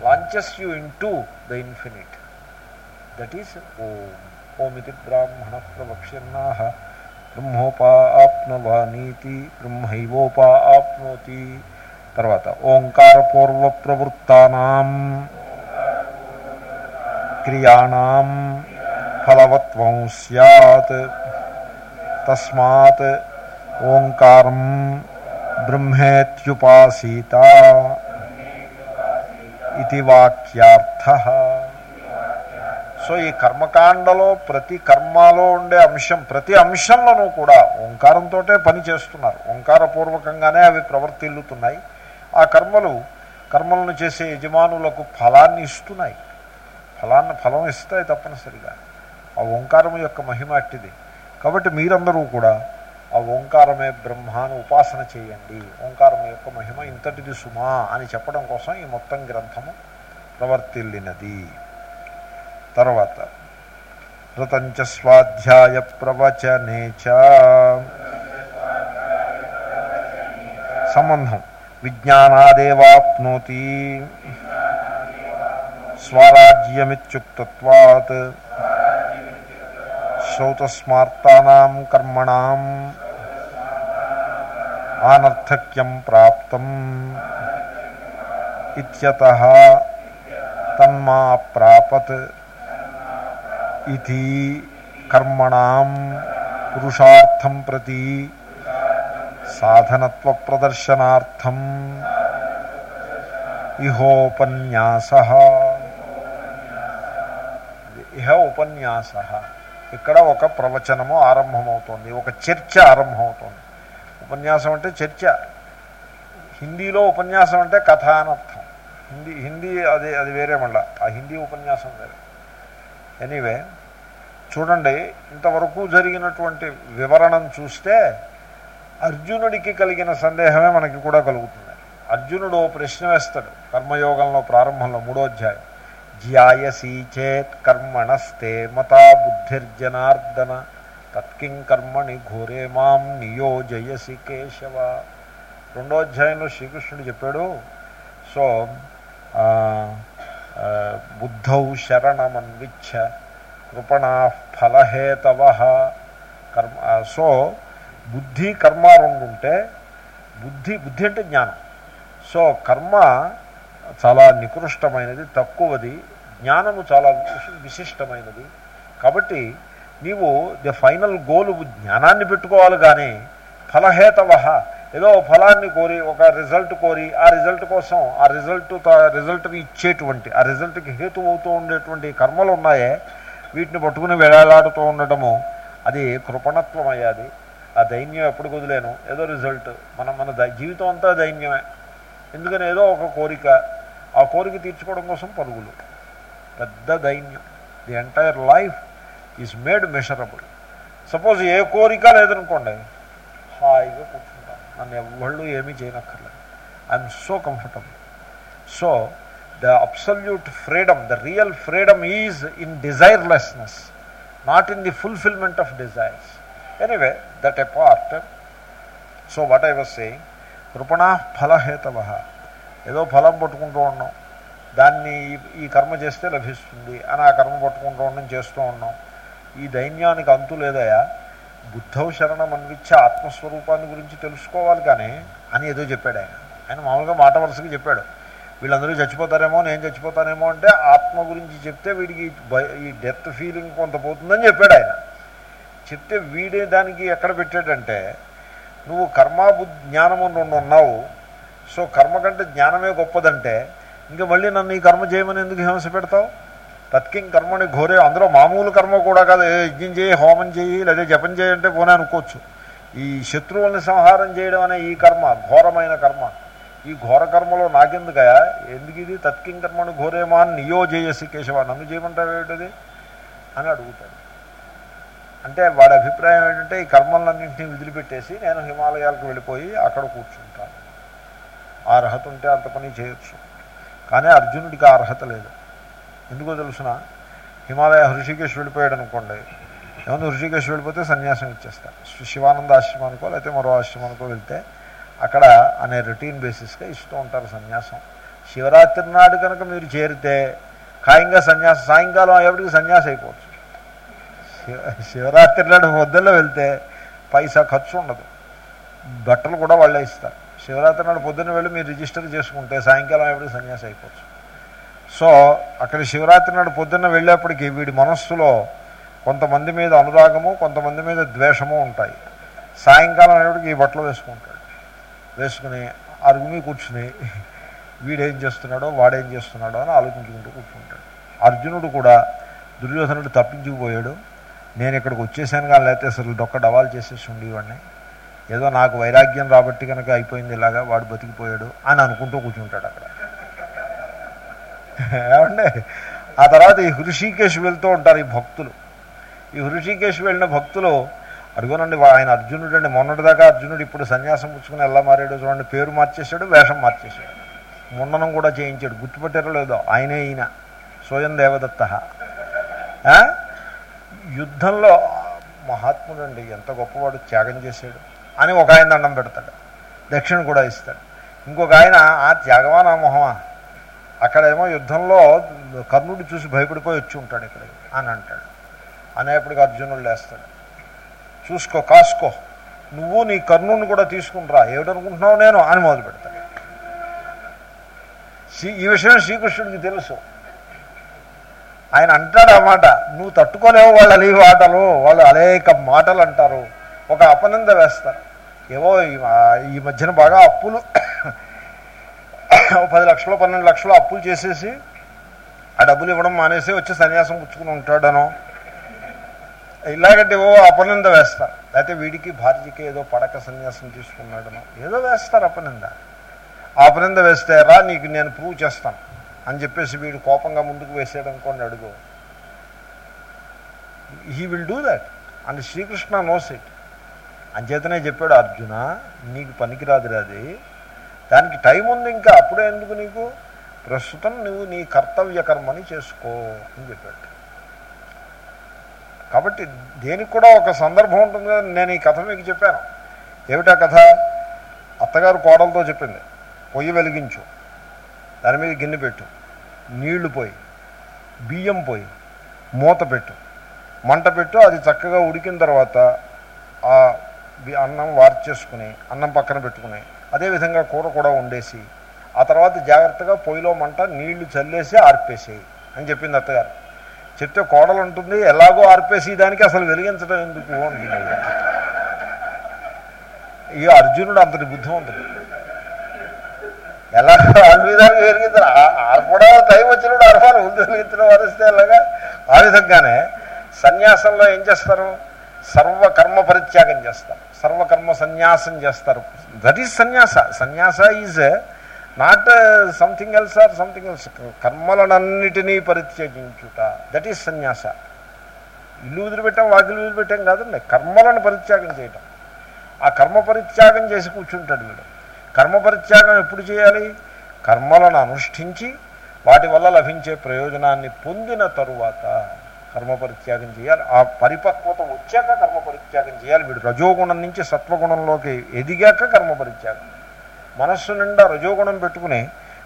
launches you into the infinite that is Om ఓమితి బ్రాహ్మణ ప్రవక్ష్యన్నా బ్రహ్మోపా ఆప్నవానీతి బ్రహ్మైవోపా ఆప్నోతి తర్వాత ఓంకార పూర్వ ప్రవృత్తానాం క్రియాణం ఫలవత్వం సత్ తస్మాత్ ఓంకారం బ్రహ్మేత్యుపాసీత ప్రతివాక్యార్థ. వాక్యార్థ సో ఈ కర్మకాండలో ప్రతి కర్మలో ఉండే అంశం ప్రతి అంశంలోనూ కూడా ఓంకారంతో పని చేస్తున్నారు. ఓంకారపూర్వకంగానే అవి ప్రవర్తిల్లుతున్నాయి. ఆ కర్మలు కర్మలను చేసే యజమానులకు ఫలాన్ని ఇస్తున్నాయి. ఫలాన్ని ఫలం ఇస్తాయి తప్పనిసరిగా. ఆ ఓంకారం యొక్క మహిమ అట్టిది. కాబట్టి మీరందరూ కూడా ఆ ఓంకారమే బ్రహ్మాను ఉపాసన చేయండి. ఓంకారం యొక్క మహిమ ఇంతటిది సుమా అని చెప్పడం కోసం ఈ మొత్తం గ్రంథము ప్రవర్తిల్లినది. తర్వాత రతంచ స్వాధ్యాయ ప్రవచనే సంబంధం. విజ్ఞానాదేవాప్నోతి స్వరాజ్యమిత్యుక్తత్వాత్. శ్రౌతస్మార్తానాం కర్మణాం ఆనర్థక్యం ప్రాప్తం ఇత్యతః తన్మా ప్రాపత్ ఇది కర్మణాం పురుషార్థం ప్రతి సాధనత్వ ప్రదర్శనార్థం ఇహోపన్యాస ఇహ ఉపన్యాస ఇక్కడ ఒక ప్రవచనము ఆరంభమవుతోంది ఒక చర్చ ఆరంభమవుతోంది ఉపన్యాసం అంటే చర్చ. హిందీలో ఉపన్యాసం అంటే కథ అనర్థం హిందీ హిందీ అది అది వేరే మళ్ళా. ఆ హిందీ ఉపన్యాసం వేరే. ఎనీవే చూడండి ఇంతవరకు జరిగినటువంటి వివరణం చూస్తే అర్జునుడికి కలిగిన సందేహమే మనకి కూడా కలుగుతుంది. అర్జునుడు ఓ ప్రశ్న వేస్తాడు కర్మయోగంలో ప్రారంభంలో మూడో అధ్యాయం. జ్యాయసీ చేత్ కర్మణస్తే మతా బుద్ధిర్జనార్దన. తత్కిం కర్మణి ఘోరే మాం నియోజయసి కేశవ. రెండో అధ్యాయంలో శ్రీకృష్ణుడు చెప్పాడు సో బుద్ధౌ శరణమన్విచ్ఛ కృపణా ఫలహేతవ. కర్మ సో బుద్ధి కర్మ రెండు ఉంటే బుద్ధి బుద్ధి అంటే జ్ఞానం. సో కర్మ చాలా నికృష్టమైనది తక్కువది జ్ఞానము చాలా విశిష్టమైనది. కాబట్టి నీవు ది ఫైనల్ గోల్ జ్ఞానాన్ని పెట్టుకోవాలి కానీ ఫలహేతవహ. ఏదో ఫలాన్ని కోరి ఒక రిజల్ట్ కోరి ఆ రిజల్ట్ కోసం ఆ రిజల్ట్ రిజల్ట్ని ఇచ్చేటువంటి ఆ రిజల్ట్కి హేతు అవుతూ ఉండేటువంటి కర్మలు ఉన్నాయే వీటిని పట్టుకుని వేలాడుతూ ఉండటము అది కృపణత్వం అయ్యాది ఆ దైన్యం ఎప్పుడు కుదిలేను. ఏదో రిజల్ట్ మన మన జీవితం అంతా దైన్యమే. ఎందుకని ఏదో ఒక కోరిక. ఆ కోరిక తీర్చుకోవడం కోసం పరుగులు. పెద్ద దైన్యం. The entire life is made measurable suppose ఏ కోరిక లేదనుకోండి హాయిగా కూర్చుంటాం. నన్ను ఎవళ్ళు ఏమీ చేయనక్కర్లేదు. I'm so comfortable so the absolute freedom the real freedom is in desirelessness not in the fulfilment of desires anyway that a part so what I was saying కృపణా ఫలహేతవ ఏదో ఫలం పట్టుకుంటూ ఉన్నాం. దాన్ని ఈ కర్మ చేస్తే లభిస్తుంది. అని ఆ కర్మ పట్టుకుంటూ ఉండడం చేస్తూ ఉన్నాం. ఈ దైన్యానికి అంతు లేదయా? బుద్ధవ శరణం అన్విచ్చే ఆత్మస్వరూపాన్ని గురించి తెలుసుకోవాలి కానీ అని ఏదో చెప్పాడు ఆయన. ఆయన మామూలుగా మాట వరుసగా చెప్పాడు. వీళ్ళందరూ చచ్చిపోతారేమో నేను చచ్చిపోతానేమో అంటే ఆత్మ గురించి చెప్తే వీడికి ఈ డెత్ ఫీలింగ్ కొంత పోతుందని చెప్పాడు ఆయన. చెప్తే వీడే దానికి ఎక్కడ పెట్టాడంటే నువ్వు కర్మాబు జ్ఞానము రెండు ఉన్నావు. సో కర్మ కంటే జ్ఞానమే గొప్పదంటే ఇంకా మళ్ళీ నన్ను ఈ కర్మ చేయమని ఎందుకు హింస పెడతావు? తత్కిం కర్మని ఘోరే అందులో మామూలు కర్మ కూడా కాదు. యజ్ఞం చేయి హోమం చేయి లేదా జపం చేయంటే పోనే అనుకోవచ్చు. ఈ శత్రువుల్ని సంహారం చేయడం అనే ఈ కర్మ ఘోరమైన కర్మ. ఈ ఘోర కర్మలో నాకెందుకయా ఎందుకు ఇది? తత్కిం కర్మను ఘోరేమా అని నియోజేయసి కేశవ. నన్ను చేయమంటావేమిటది అని అడుగుతాడు. అంటే వాడి అభిప్రాయం ఏంటంటే ఈ కర్మలన్నింటినీ వదిలిపెట్టేసి నేను హిమాలయాలకు వెళ్ళిపోయి అక్కడ కూర్చుంటాను. ఆ అర్హత ఉంటే అంత పని చేయొచ్చు. కానీ అర్జునుడికి ఆ అర్హత లేదు. ఎందుకో తెలుసిన? హిమాలయ హృషికేశ్ వెళ్ళిపోయాడు అనుకోండి. ఏమన్నా హృషికేశ్ వెళ్ళిపోతే సన్యాసం ఇచ్చేస్తారు శివానంద ఆశ్రమానికో లేకపోతే మరో ఆశ్రమానికో వెళ్తే అక్కడ అనే రొటీన్ బేసిస్గా ఇస్తూ ఉంటారు సన్యాసం. శివరాత్రి నాడు కనుక మీరు చేరితే ఖాయంగా సన్యాసం సాయంకాలం అయ్యేప్పటికి సన్యాసం అయిపోవచ్చు. శివరాత్రి నాడు పొద్దుల్లో వెళ్తే పైసా ఖర్చు ఉండదు. బట్టలు కూడా వాళ్ళే ఇస్తారు. శివరాత్రి నాడు పొద్దున్న వెళ్ళి మీరు రిజిస్టర్ చేసుకుంటే సాయంకాలం అయ్యేప్పటికి సన్యాసం అయిపోవచ్చు. సో అక్కడ శివరాత్రి నాడు పొద్దున్న వెళ్ళేప్పటికీ వీడి మనస్సులో కొంతమంది మీద అనురాగము కొంతమంది మీద ద్వేషము ఉంటాయి. సాయంకాలం అయ్యేప్పటికి ఈ బట్టలు వేసుకుంటాడు. వేసుకుని అరుగుమి కూర్చుని వీడేం చేస్తున్నాడో వాడేం చేస్తున్నాడో అని ఆలోచించుకుంటూ కూర్చుంటాడు. అర్జునుడు కూడా దుర్యోధనుడు తప్పించుకుపోయాడు. నేను ఇక్కడికి వచ్చేసాను కానీ లేకపోతే అసలు డొక్క డవాలు చేసేసి ఉండేవాడిని. ఏదో నాకు వైరాగ్యం రాబట్టి కనుక అయిపోయింది ఇలాగా వాడు బతికిపోయాడు అని అనుకుంటూ కూర్చుంటాడు అక్కడ. ఏమండి? ఆ తర్వాత ఈ హృషికేశ్ వెళ్తూ ఉంటారు ఈ భక్తులు. ఈ హృషికేశ్ వెళ్ళిన భక్తులు అడుగునండి ఆయన అర్జునుడు అండి మొన్నటిదాకా అర్జునుడు ఇప్పుడు సన్యాసం పుచ్చుకుని ఎలా మారాడు చూడండి పేరు మార్చేశాడు వేషం మార్చేశాడు. ముండనం కూడా చేయించాడు గుర్తుపెట్టారో లేదో ఆయనే ఈయన స్వయం దేవదత్త. యుద్ధంలో మహాత్ముడు అండి ఎంత గొప్పవాడు త్యాగం చేశాడు అని ఒక ఆయన దండం పెడతాడు దక్షిణ కూడా ఇస్తాడు. ఇంకొక ఆయన ఆ త్యాగమా నా మొహమా? అక్కడేమో యుద్ధంలో కర్ణుడు చూసి భయపడిపోయి వచ్చి ఉంటాడు ఇక్కడ అని అంటాడు. అనేప్పటికి అర్జునుడు లేస్తాడు. చూసుకో కాసుకో. నువ్వు నీ కర్ణుని కూడా తీసుకునిరా ఏమిటనుకుంటున్నావు నేను అని మొదలు పెడతాడు ఈ విషయం శ్రీకృష్ణుడికి తెలుసు. ఆయన అంటాడు అన్నమాట నువ్వు తట్టుకోలేవు వాళ్ళు అలీ మాటలు. వాళ్ళు అనేక మాటలు అంటారు. ఒక అపనింద వేస్తారు. ఏవో ఈ మధ్యన బాగా అప్పులు పది లక్షలు పన్నెండు లక్షలు అప్పులు చేసేసి ఆ డబ్బులు ఇవ్వడం మానేసి వచ్చి సన్యాసం పుచ్చుకుని ఉంటాడనో. ఇలాగంటే ఓ అపనింద వేస్తారు. లేకపోతే వీడికి భార్యకి ఏదో పడక సన్యాసం తీసుకున్నాడనో. ఏదో వేస్తారు అపనింద. ఆ అపనింద వేస్తే రా నీకు నేను ప్రూవ్ చేస్తాను. అని చెప్పేసి వీడు కోపంగా ముందుకు వేసాడు అనుకోండి అడుగు. He will do that and Sri Krishna knows it అంచేతనే చెప్పాడు అర్జున నీకు పనికిరాదురా అది. దానికి టైం ఉంది ఇంకా అప్పుడే ఎందుకు నీకు? ప్రస్తుతం నువ్వు నీ కర్తవ్య కర్మని చేసుకో అని చెప్పాడు. కాబట్టి దేనికి కూడా ఒక సందర్భం ఉంటుంది కదా నేను ఈ కథ మీకు చెప్పాను. ఏమిటా కథ? అత్తగారు కోడలతో చెప్పింది పొయ్యి వెలిగించు దాని మీద గిన్నె పెట్టు నీళ్ళు పోయి బియ్యం పోయి మూత పెట్టు మంట పెట్టు అది చక్కగా ఉడికిన తర్వాత ఆ అన్నం వార్చేసుకుని అన్నం పక్కన పెట్టుకుని అదేవిధంగా కూర కూడా వండేసి ఆ తర్వాత జాగ్రత్తగా పొయ్యిలో మంట నీళ్ళు చల్లేసి ఆర్పేసేయి అని చెప్పింది అత్తగారు. చెప్తే కోడలు ఉంటుంది ఎలాగో ఆర్పేసి దానికి అసలు వెలిగించడం ఎందుకు అంటుంది. ఇక అర్జునుడు అంతటి బుద్ధిమంతుడు. ఎలా అన్విధానికి వెలిగించారు? ఆర్పడా టైం వచ్చినప్పుడు ఆర్పాలి ముందు వెలిగించడం వరిస్తే ఎలాగా? ఆ విధంగానే సన్యాసంలో ఏం చేస్తారు? సర్వకర్మ పరిత్యాగం చేస్తారు. సర్వకర్మ సన్యాసం చేస్తారు. That is sannyasa. Sannyasa is not something else or something else కర్మలనన్నిటినీ పరిత్యజించుట. That is sannyasa. ఇల్లు వదిలిపెట్టాం వాకిలు వదిలిపెట్టాం కాదండి కర్మలను పరిత్యాగం చేయటం. ఆ కర్మ పరిత్యాగం చేసి కూర్చుంటాడు వీడు. కర్మ పరిత్యాగం ఎప్పుడు చేయాలి? కర్మలను అనుష్ఠించి వాటి వల్ల లభించే ప్రయోజనాన్ని పొందిన తరువాత. కర్మ పరిత్యాగం చేయాలి. ఆ పరిపక్వత వచ్చాక కర్మ పరిత్యాగం చేయాలి. వీడు రజోగుణం నుంచి సత్వగుణంలోకి ఎదిగాక కర్మ పరిత్యాగం మనస్సు నిండా రజోగుణం పెట్టుకుని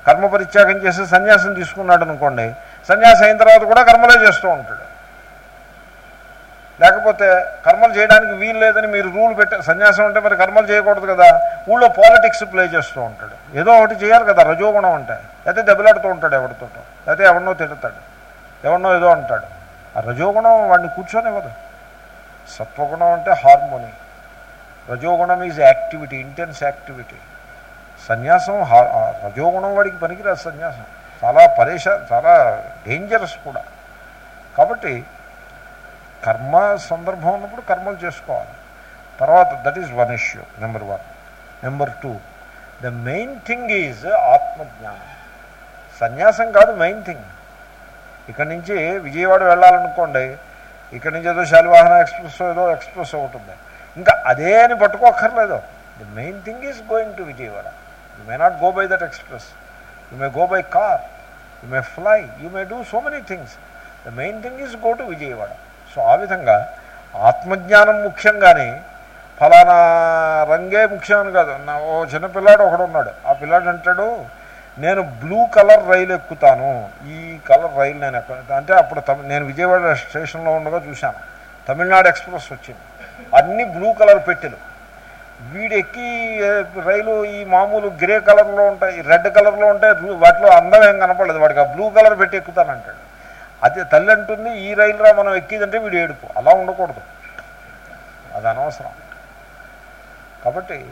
కర్మ పరిత్యాగం చేసి సన్యాసం తీసుకున్నాడు అనుకోండి సన్యాసం అయిన తర్వాత కూడా కర్మలే చేస్తూ ఉంటాడు. లేకపోతే కర్మలు చేయడానికి వీలు లేదని మీరు రూల్ పెట్టే సన్యాసం అంటే మరి కర్మలు చేయకూడదు కదా. ఊళ్ళో పాలిటిక్స్ ప్లే చేస్తూ ఉంటాడు. ఏదో ఒకటి చేయాలి కదా రజోగుణం అంటే. అయితే దెబ్బలాడుతూ ఉంటాడు ఎవరితో అయితే ఎవరినో తిడతాడు. ఎవరినో ఏదో అంటాడు. రజోగుణం వాడిని కూర్చొనివ్వదు సత్వగుణం అంటే హార్మోని. రజోగుణం ఈజ్ యాక్టివిటీ ఇంటెన్స్ యాక్టివిటీ సన్యాసం రజోగుణం వాడికి పనికిరాదు సన్యాసం. చాలా పరేష చాలా డేంజరస్ కూడా. కాబట్టి కర్మ సందర్భం ఉన్నప్పుడు కర్మలు చేసుకోవాలి. తర్వాత that is one issue number one number two the main thing is ఆత్మజ్ఞానం. సన్యాసం కాదు మెయిన్ థింగ్ ఇక్కడి నుంచి విజయవాడ వెళ్ళాలనుకోండి ఇక్కడి నుంచి ఏదో శాలివాహన ఎక్స్ప్రెస్ ఏదో ఎక్స్ప్రెస్ ఒకటి ఇంకా అదే అని పట్టుకోక్కర్లేదు. The main thing is going to Vijayawada. You may not go by that express you may go by car you may fly you may do so many things the main thing is go to Vijayawada. So ఆ విధంగా ఆత్మజ్ఞానం ముఖ్యంగానే ఫలానా రంగే ముఖ్యం అని కాదు. నా ఓ చిన్నపిల్లాడు ఒకడు ఉన్నాడు ఆ పిల్లాడు అంటాడు నేను బ్లూ కలర్ రైలు ఎక్కుతాను. ఈ కలర్ రైలు నేను ఎక్కు అంటే అప్పుడు నేను విజయవాడ స్టేషన్లో ఉండగా చూశాను. తమిళనాడు ఎక్స్ప్రెస్ వచ్చింది. అన్ని బ్లూ కలర్ పెట్టెలు. వీడెక్కి రైలు ఈ మామూలు గ్రే కలర్లో ఉంటాయి రెడ్ కలర్లో ఉంటాయి వాటిలో అందం ఏం కనపడలేదు. వాడికి ఆ బ్లూ కలర్ పెట్టి ఎక్కుతానంటాడు. అదే తల్లి అంటుంది ఈ రైలురా మనం ఎక్కిదంటే వీడు ఏడుపు. అలా ఉండకూడదు. అది అనవసరం. కాబట్టి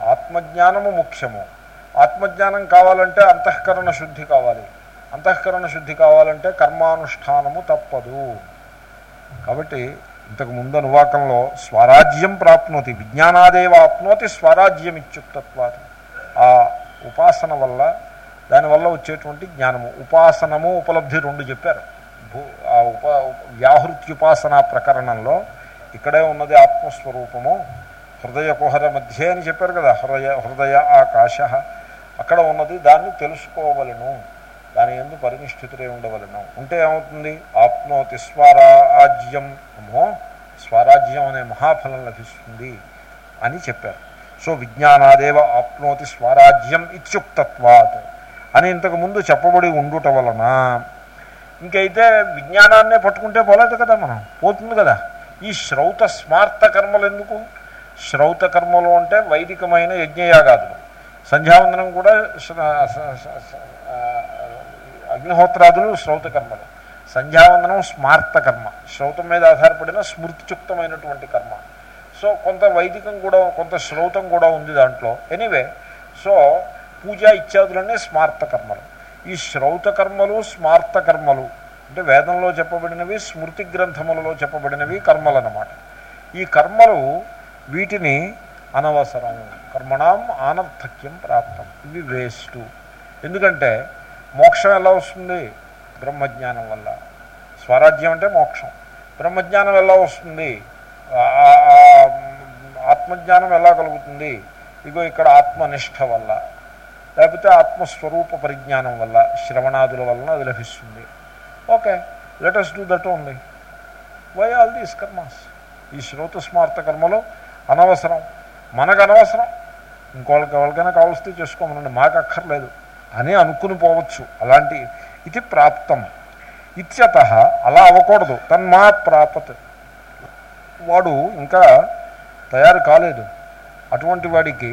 ఆత్మజ్ఞానము ముఖ్యము. ఆత్మజ్ఞానం కావాలంటే అంతఃకరణ శుద్ధి కావాలి. అంతఃకరణ శుద్ధి కావాలంటే కర్మానుష్ఠానము తప్పదు. కాబట్టి ఇంతకు ముందు అనువాకంలో స్వరాజ్యం ప్రాప్నోతి విజ్ఞానాదేవ ఆప్నోతి స్వరాజ్యం ఇత్యుక్తత్వాత ఆ ఉపాసన వల్ల దానివల్ల వచ్చేటువంటి జ్ఞానము. ఉపాసనము ఉపలబ్ధి రెండు చెప్పారు. భూ ఆ ఉప వ్యాహృత్యుపాసన ప్రకరణంలో ఇక్కడే ఉన్నది ఆత్మస్వరూపము. హృదయ కుహర మధ్య అని చెప్పారు కదా హృదయ హృదయ ఆకాశ. అక్కడ ఉన్నది దాన్ని తెలుసుకోవలను. దాని ఎందు పరినిష్ఠితులే ఉండవలను. ఉంటే ఏమవుతుంది? ఆప్నోతి స్వరాజ్యం. అమ్మో! స్వరాజ్యం అనే మహాఫలం లభిస్తుంది అని చెప్పారు. సో విజ్ఞానాదేవ ఆప్నోతి స్వరాజ్యం ఇత్యుక్తత్వాత్ అని ఇంతకుముందు చెప్పబడి ఉండుట వలన ఇంకైతే విజ్ఞానాన్నే పట్టుకుంటే పోలేదు కదా మనం. పోతుంది కదా. ఈ శ్రౌత స్మార్త కర్మలు ఎందుకు శ్రౌత కర్మలు అంటే వైదికమైన యజ్ఞయాగాదులు. సంధ్యావందనం కూడా అగ్నిహోత్రాదులు శ్రౌత కర్మలు. సంధ్యావందనం స్మార్త కర్మ. శ్రౌతం మీద ఆధారపడిన స్మృతిచుక్తమైనటువంటి కర్మ. సో కొంత వైదికం కూడా కొంత శ్రౌతం కూడా ఉంది దాంట్లో. ఎనీవే సో పూజ ఇత్యాదులన్నీ స్మార్త కర్మలు. ఈ శ్రౌత కర్మలు స్మార్త కర్మలు. అంటే వేదంలో చెప్పబడినవి స్మృతి గ్రంథములలో చెప్పబడినవి కర్మలు అన్నమాట ఈ కర్మలు వీటిని అనవసరం. కర్మణం ఆనర్థక్యం ప్రాప్తం. ఇవి వేస్ట్. ఎందుకంటే మోక్షం ఎలా వస్తుంది? బ్రహ్మజ్ఞానం వల్ల. స్వరాజ్యం అంటే మోక్షం. బ్రహ్మజ్ఞానం ఎలా వస్తుంది? ఆత్మజ్ఞానం ఎలా కలుగుతుంది? ఇగో ఇక్కడ ఆత్మనిష్ట వల్ల. లేకపోతే ఆత్మస్వరూప పరిజ్ఞానం వల్ల శ్రవణాదుల వలన అది లభిస్తుంది. Okay let's do that only why all these karmas ఈ శ్రోత స్మార్త కర్మలు అనవసరం. మనకు అనవసరం. ఇంకోళ్ళకి ఎవరికైనా కావలిస్తే చేసుకోమనండి. మాకు అక్కర్లేదు అని అనుకుని పోవచ్చు. అలాంటి ఇది ప్రాప్తం. ఇత్యత అలా అవ్వకూడదు. తన్మా ప్రాపత్ వాడు ఇంకా తయారు కాలేదు. అటువంటి వాడికి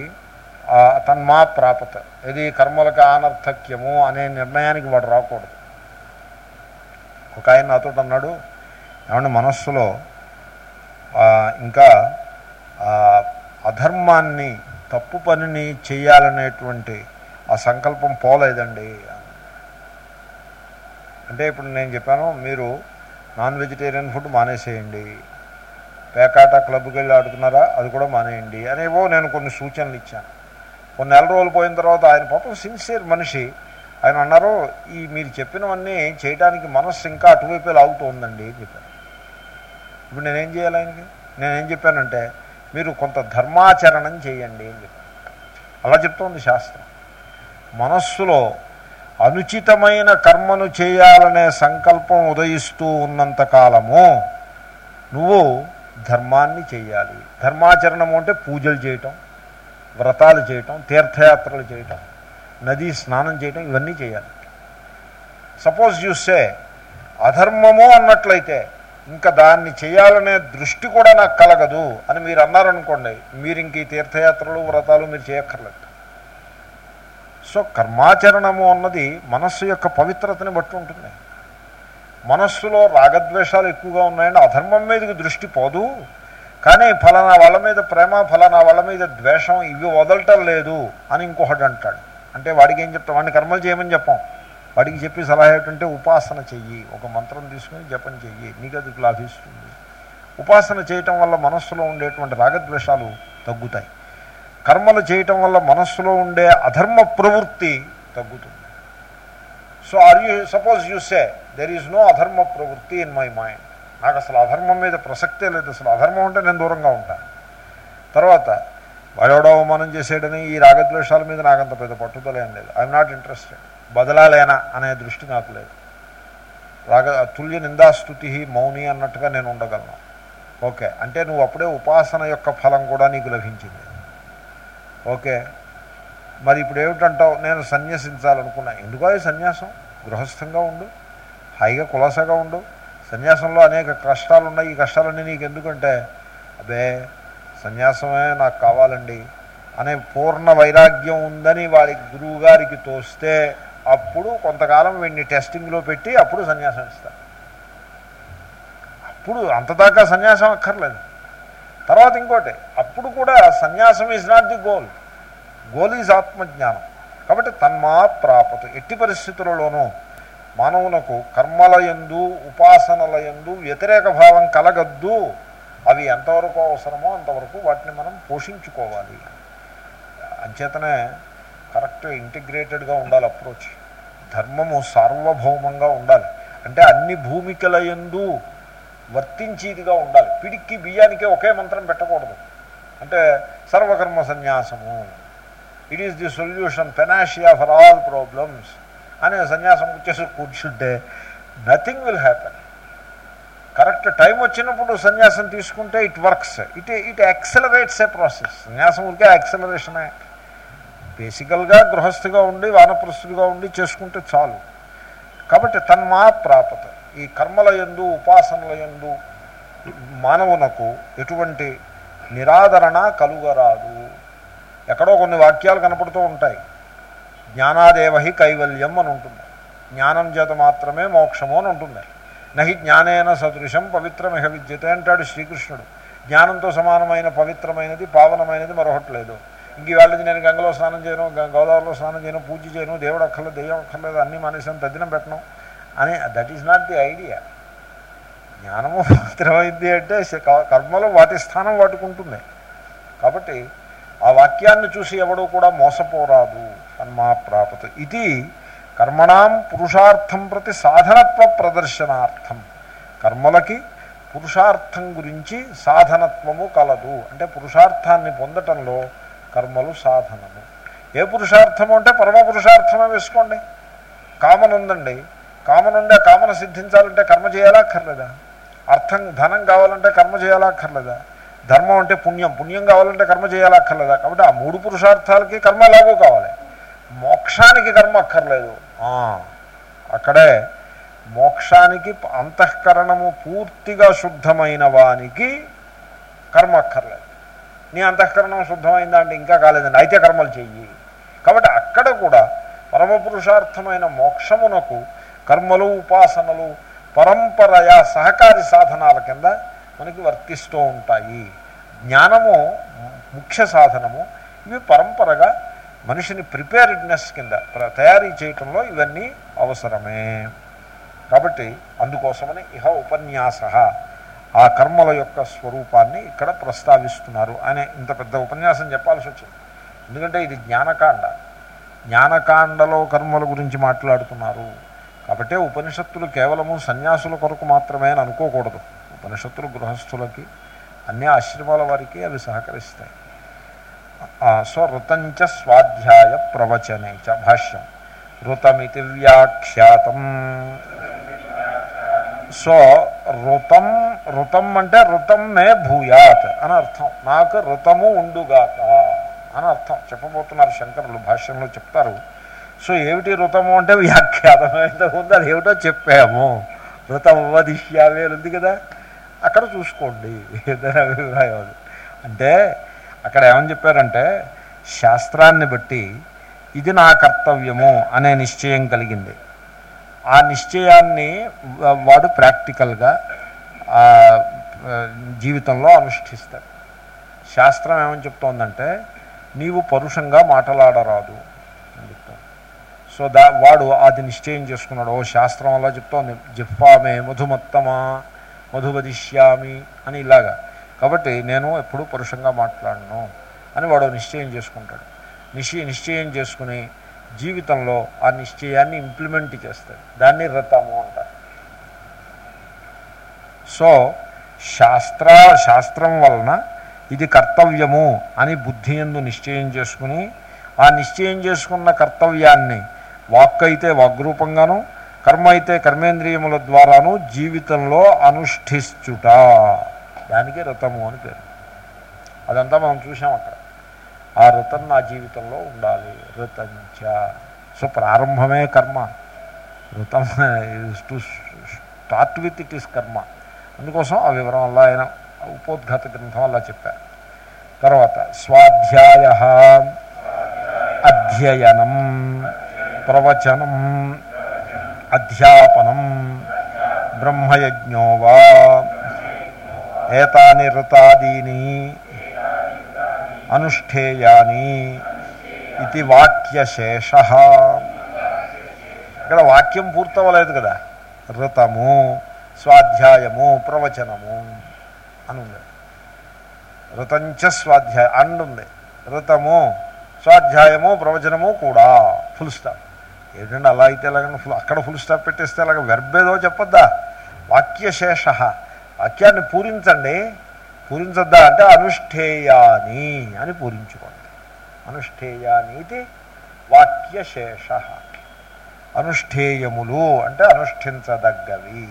తన్మా ప్రాపత ఇది కర్మలకు అనర్థక్యము అనే నిర్ణయానికి వాడు రాకూడదు. ఒక ఆయన నాతో అన్నాడు ఏమంటే మనస్సులో ఇంకా అధర్మాన్ని తప్పు పనిని చేయాలనేటువంటి ఆ సంకల్పం పోలేదండి. అంటే ఇప్పుడు నేను చెప్పాను మీరు నాన్ వెజిటేరియన్ ఫుడ్ మానేసేయండి. పేకాట క్లబ్కి వెళ్ళి ఆడుతున్నారా అది కూడా మానేయండి అనేవో నేను కొన్ని సూచనలు ఇచ్చాను. కొన్ని నెల రోజులు పోయిన తర్వాత ఆయన పాపం సిన్సియర్ మనిషి. ఆయన అన్నారు ఈ మీరు చెప్పినవన్నీ చేయడానికి మనస్సు ఇంకా అటువైపే లాగుతోందండి అని చెప్పాను ఇప్పుడు నేనేం చేయాలి ఆయనకి? నేనేం చెప్పానంటే మీరు కొంత ధర్మాచరణం చేయండి అని చెప్పాను అలా చెప్తోంది శాస్త్రం. మనస్సులో అనుచితమైన కర్మను చేయాలనే సంకల్పం ఉదయిస్తూ ఉన్నంత కాలము నువ్వు ధర్మాన్ని చేయాలి. ధర్మాచరణము అంటే పూజలు చేయటం వ్రతాలు చేయటం తీర్థయాత్రలు చేయటం నది స్నానం చేయటం ఇవన్నీ చేయాలి. సపోజ్ చూస్తే అధర్మము అన్నట్లయితే ఇంకా దాన్ని చేయాలనే దృష్టి కూడా నాకు కలగదు అని మీరు అన్నారనుకోండి మీరు ఇంక ఈ తీర్థయాత్రలు వ్రతాలు మీరు చేయక్కర్లేదు. సో కర్మాచరణము అన్నది మనస్సు యొక్క పవిత్రతని బట్టి ఉంటుంది. మనస్సులో రాగద్వేషాలు ఎక్కువగా ఉన్నాయండి అధర్మం మీదకి దృష్టి పోదు. కానీ ఫలానా వాళ్ళ మీద ప్రేమ ఫలానా వాళ్ళ మీద ద్వేషం ఇవి వదలటం లేదు అని ఇంకొకటి అంటాడు. అంటే వాడికి ఏం చెప్తాం? వాడిని కర్మలు చేయమని చెప్పాం. వాడికి చెప్పి సలహా ఏంటంటే ఉపాసన చెయ్యి ఒక మంత్రం తీసుకుని జపం చెయ్యి నీకు అది లాభిస్తుంది ఉపాసన చేయటం వల్ల మనస్సులో ఉండేటువంటి రాగద్వేషాలు తగ్గుతాయి. కర్మలు చేయటం వల్ల మనస్సులో ఉండే అధర్మ ప్రవృత్తి తగ్గుతుంది. So are you suppose you say there is no అధర్మ ప్రవృత్తి ఇన్ మై మైండ్ నాకు అసలు అధర్మం మీద ప్రసక్తే లేదు. అసలు అధర్మం అంటే నేను దూరంగా ఉంటాను తర్వాత వాడెవడో అవమానం చేసేయడని ఈ రాగద్వేషాల మీద నాకు అంత పెద్ద పట్టుదల ఏం లేదు. ఐఎమ్ నాట్ ఇంట్రెస్టెడ్ బదలాలేనా అనే దృష్టి నాకు లేదు. రాగ తుల్య నిందాస్తుతి మౌని అన్నట్టుగా నేను ఉండగలను. ఓకే. అంటే నువ్వు అప్పుడే ఉపాసన యొక్క ఫలం కూడా నీకు లభించింది. ఓకే. మరి ఇప్పుడు ఏమిటంటావు? నేను సన్యాసించాలనుకున్నా. ఎందుకో అది సన్యాసం? గృహస్థంగా ఉండు. హాయిగా కులాసగా ఉండు. సన్యాసంలో అనేక కష్టాలు ఉన్నాయి ఈ కష్టాలన్నీ నీకు ఎందుకంటే అదే సన్యాసమే నాకు కావాలండి అనే పూర్ణ వైరాగ్యం ఉందని వారి గురువు గారికి తోస్తే అప్పుడు కొంతకాలం వీడిని టెస్టింగ్లో పెట్టి అప్పుడు సన్యాసం ఇస్తారు. అప్పుడు అంతదాకా సన్యాసం అక్కర్లేదు. తర్వాత ఇంకోటి అప్పుడు కూడా సన్యాసం is not the goal goal is ఆత్మజ్ఞానం. కాబట్టి తన్మా ప్రాపత ఎట్టి పరిస్థితులలోనూ మానవునకు కర్మల ఎందు ఉపాసనల ఎందు వ్యతిరేక భావం కలగద్దు. అవి ఎంతవరకు అవసరమో అంతవరకు వాటిని మనం పోషించుకోవాలి. అంచేతనే కరెక్ట్ ఇంటిగ్రేటెడ్గా ఉండాలి అప్రోచ్. ధర్మము సార్వభౌమంగా ఉండాలి. అంటే అన్ని భూమికల ఎందు వర్తించేదిగా ఉండాలి. పిడికి బియ్యానికే ఒకే మంత్రం పెట్టకూడదు. అంటే సర్వకర్మ సన్యాసము. It is the solution panacea for all problems అనే సన్యాసం వచ్చేసి కూర్చుంటే nothing will happen correct time వచ్చినప్పుడు సన్యాసం తీసుకుంటే it works it it accelerates a process సన్యాసం ఉరికే యాక్సలరేషనే బేసికల్గా గృహస్థిగా ఉండి వానప్రస్థుడిగా ఉండి చేసుకుంటే చాలు. కాబట్టి తన్మా ప్రాపత ఈ కర్మల ఎందు ఉపాసనల ఎందు మానవునకు ఎటువంటి నిరాదరణ కలుగరాదు. ఎక్కడో కొన్ని వాక్యాలు కనపడుతూ ఉంటాయి. జ్ఞానాదేవహి కైవల్యం అని ఉంటుంది. జ్ఞానం చేత మాత్రమే మోక్షము అని ఉంటుంది. నహి జ్ఞానేన సదృశం పవిత్రమిహ విద్యతే అంటాడు శ్రీకృష్ణుడు. జ్ఞానంతో సమానమైన పవిత్రమైనది పావనమైనది మరొకటి లేదు. ఇంక ఇవాళకి నేను గంగలో స్నానం చేయను గోదావరిలో స్నానం చేయను పూజ చేయను దేవుడు అక్కర్లేదు దెయ్యం అక్కర్లేదు అన్నీ మానేసాను తద్దినం పెట్టను అని that is not the idea జ్ఞానము పవిత్రమైంది అంటే కర్మలో వాటి స్థానం వాటికి కాబట్టి ఆ వాక్యాన్ని చూసి ఎవడూ కూడా మోసపోరాదు. కర్మా ప్రాపత. ఇది కర్మణాం పురుషార్థం ప్రతి సాధనత్వ ప్రదర్శనార్థం. కర్మలకి పురుషార్థం గురించి సాధనత్వము కలదు. అంటే పురుషార్థాన్ని పొందటంలో కర్మలు సాధనము. ఏ పురుషార్థము అంటే పరమ పురుషార్థమే వేసుకోండి. కామన్ ఉందండి కామన్ ఉండే కామన సిద్ధించాలంటే కర్మ చేయాలా అక్కర్లేదా? అర్థం ధనం కావాలంటే కర్మ చేయాలా అక్కర్లేదా? ధర్మం అంటే పుణ్యం. పుణ్యం కావాలంటే కర్మ చేయాలా అక్కర్లేదా? కాబట్టి ఆ మూడు పురుషార్థాలకి కర్మ ఎలాగో కావాలి. మోక్షానికి కర్మ అక్కర్లేదు. అక్కడే మోక్షానికి అంతఃకరణము పూర్తిగా శుద్ధమైన వానికి కర్మ అక్కర్లేదు. నీ అంతఃకరణం శుద్ధమైందా అంటే ఇంకా కాలేదండి. అయితే కర్మలు చెయ్యి. కాబట్టి అక్కడ కూడా పరమపురుషార్థమైన మోక్షమునకు కర్మలు ఉపాసనలు పరంపరయా సహకారి సాధనాల కింద మనకి వర్తిస్తూ ఉంటాయి. జ్ఞానము ముఖ్య సాధనము. ఇవి పరంపరగా మనిషిని ప్రిపేర్డ్నెస్ కింద తయారీ చేయటంలో ఇవన్నీ అవసరమే. కాబట్టి అందుకోసమని ఇహ ఉపన్యాస. ఆ కర్మల యొక్క స్వరూపాన్ని ఇక్కడ ప్రస్తావిస్తున్నారు అనే ఇంత పెద్ద ఉపన్యాసం చెప్పాల్సి వచ్చింది ఎందుకంటే ఇది జ్ఞానకాండ. జ్ఞానకాండలో కర్మల గురించి మాట్లాడుతున్నారు. కాబట్టి ఉపనిషత్తులు కేవలము సన్యాసుల కొరకు మాత్రమే అని అనుకోకూడదు. ఉపనిషత్తులు గృహస్థులకి అన్ని ఆశ్రమాల వారికి అవి సహకరిస్తాయి. సో ఋతంచ స్వాధ్యాయ ప్రవచనే చ భాష్యం. ఋతమితి వ్యాఖ్యాతం. సో ఋతం ఋతం అంటే ఋతం మే భూయాత్ అని అర్థం. నాకు ఋతము ఉండుగాక అని అర్థం. చెప్పబోతున్నారు శంకరులు భాష్యంలో చెప్తారు. సో ఏమిటి ఋతము అంటే వ్యాఖ్యాతం? ఉంది అది ఏమిటో చెప్పాము. ఋతం వదిష్యావే ఉంది కదా. అక్కడ చూసుకోండి. ఏదైనా అభిప్రాయం అది. అంటే అక్కడ ఏమని చెప్పారంటే శాస్త్రాన్ని బట్టి ఇది నా కర్తవ్యము అనే నిశ్చయం కలిగింది. ఆ నిశ్చయాన్ని వాడు ప్రాక్టికల్గా జీవితంలో అనుష్ఠిస్తాడు శాస్త్రం ఏమని చెప్తోందంటే నీవు పరుషంగా మాట్లాడరాదు అని చెప్తాను సో దా వాడు అది నిశ్చయం చేసుకున్నాడు. ఓ శాస్త్రం అలా చెప్తోంది. జిహ్వామే మధుమత్తమా మధువదిష్యామి అని ఇలాగా. కాబట్టి నేను ఎప్పుడు పరుషంగా మాట్లాడను అని వాడు నిశ్చయం చేసుకుంటాడు. నిశ్చయ నిశ్చయం చేసుకుని జీవితంలో ఆ నిశ్చయాన్ని ఇంప్లిమెంట్ చేస్తాడు. దాన్ని రతము అంటారు. సో శాస్త్ర శాస్త్రం వలన ఇది కర్తవ్యము అని బుద్ధి ఎందు నిశ్చయం చేసుకుని ఆ నిశ్చయం చేసుకున్న కర్తవ్యాన్ని వాక్ అయితే వాగ్రూపంగాను కర్మ అయితే కర్మేంద్రియముల ద్వారాను జీవితంలో అనుష్ఠిస్తుట దానికి రథము అని పేరు. అదంతా మనం చూసాం అక్కడ. ఆ రథం నా జీవితంలో ఉండాలి. ఋతంచ సో ప్రారంభమే కర్మ. ఋతం to start with it is karma అందుకోసం ఆ వివరం అలా ఆయన ఉపోద్ఘాత గ్రంథం అలా చెప్పారు తర్వాత స్వాధ్యాయ అధ్యయనం ప్రవచనం అధ్యాపనం బ్రహ్మయజ్ఞో వా ఏతాని ఋతాదీని అనుష్ఠేయాని ఇది వాక్యశేష. ఇక్కడ వాక్యం పూర్తవలేదు కదా. ఋతము స్వాధ్యాయము ప్రవచనము అని ఉంది ఋతంచ స్వాధ్యాయ అండ్ ఉంది ఋతము స్వాధ్యాయము ప్రవచనము కూడా ఫుల్ స్టాప్ ఏంటంటే అలా అయితే ఎలాగైనా ఫుల్ అక్కడ ఫుల్ స్టాప్ పెట్టేస్తే అలాగ వెర్బేదో చెప్పొద్దా? వాక్యశేష. వాక్యాన్ని పూరించండి. పూరించద్దా అంటే అనుష్ఠేయాని అని పూరించుకోండి. అనుష్ఠేయాని ఇది వాక్యశేష. అనుష్ఠేయములు అంటే అనుష్ఠించదగ్గవి.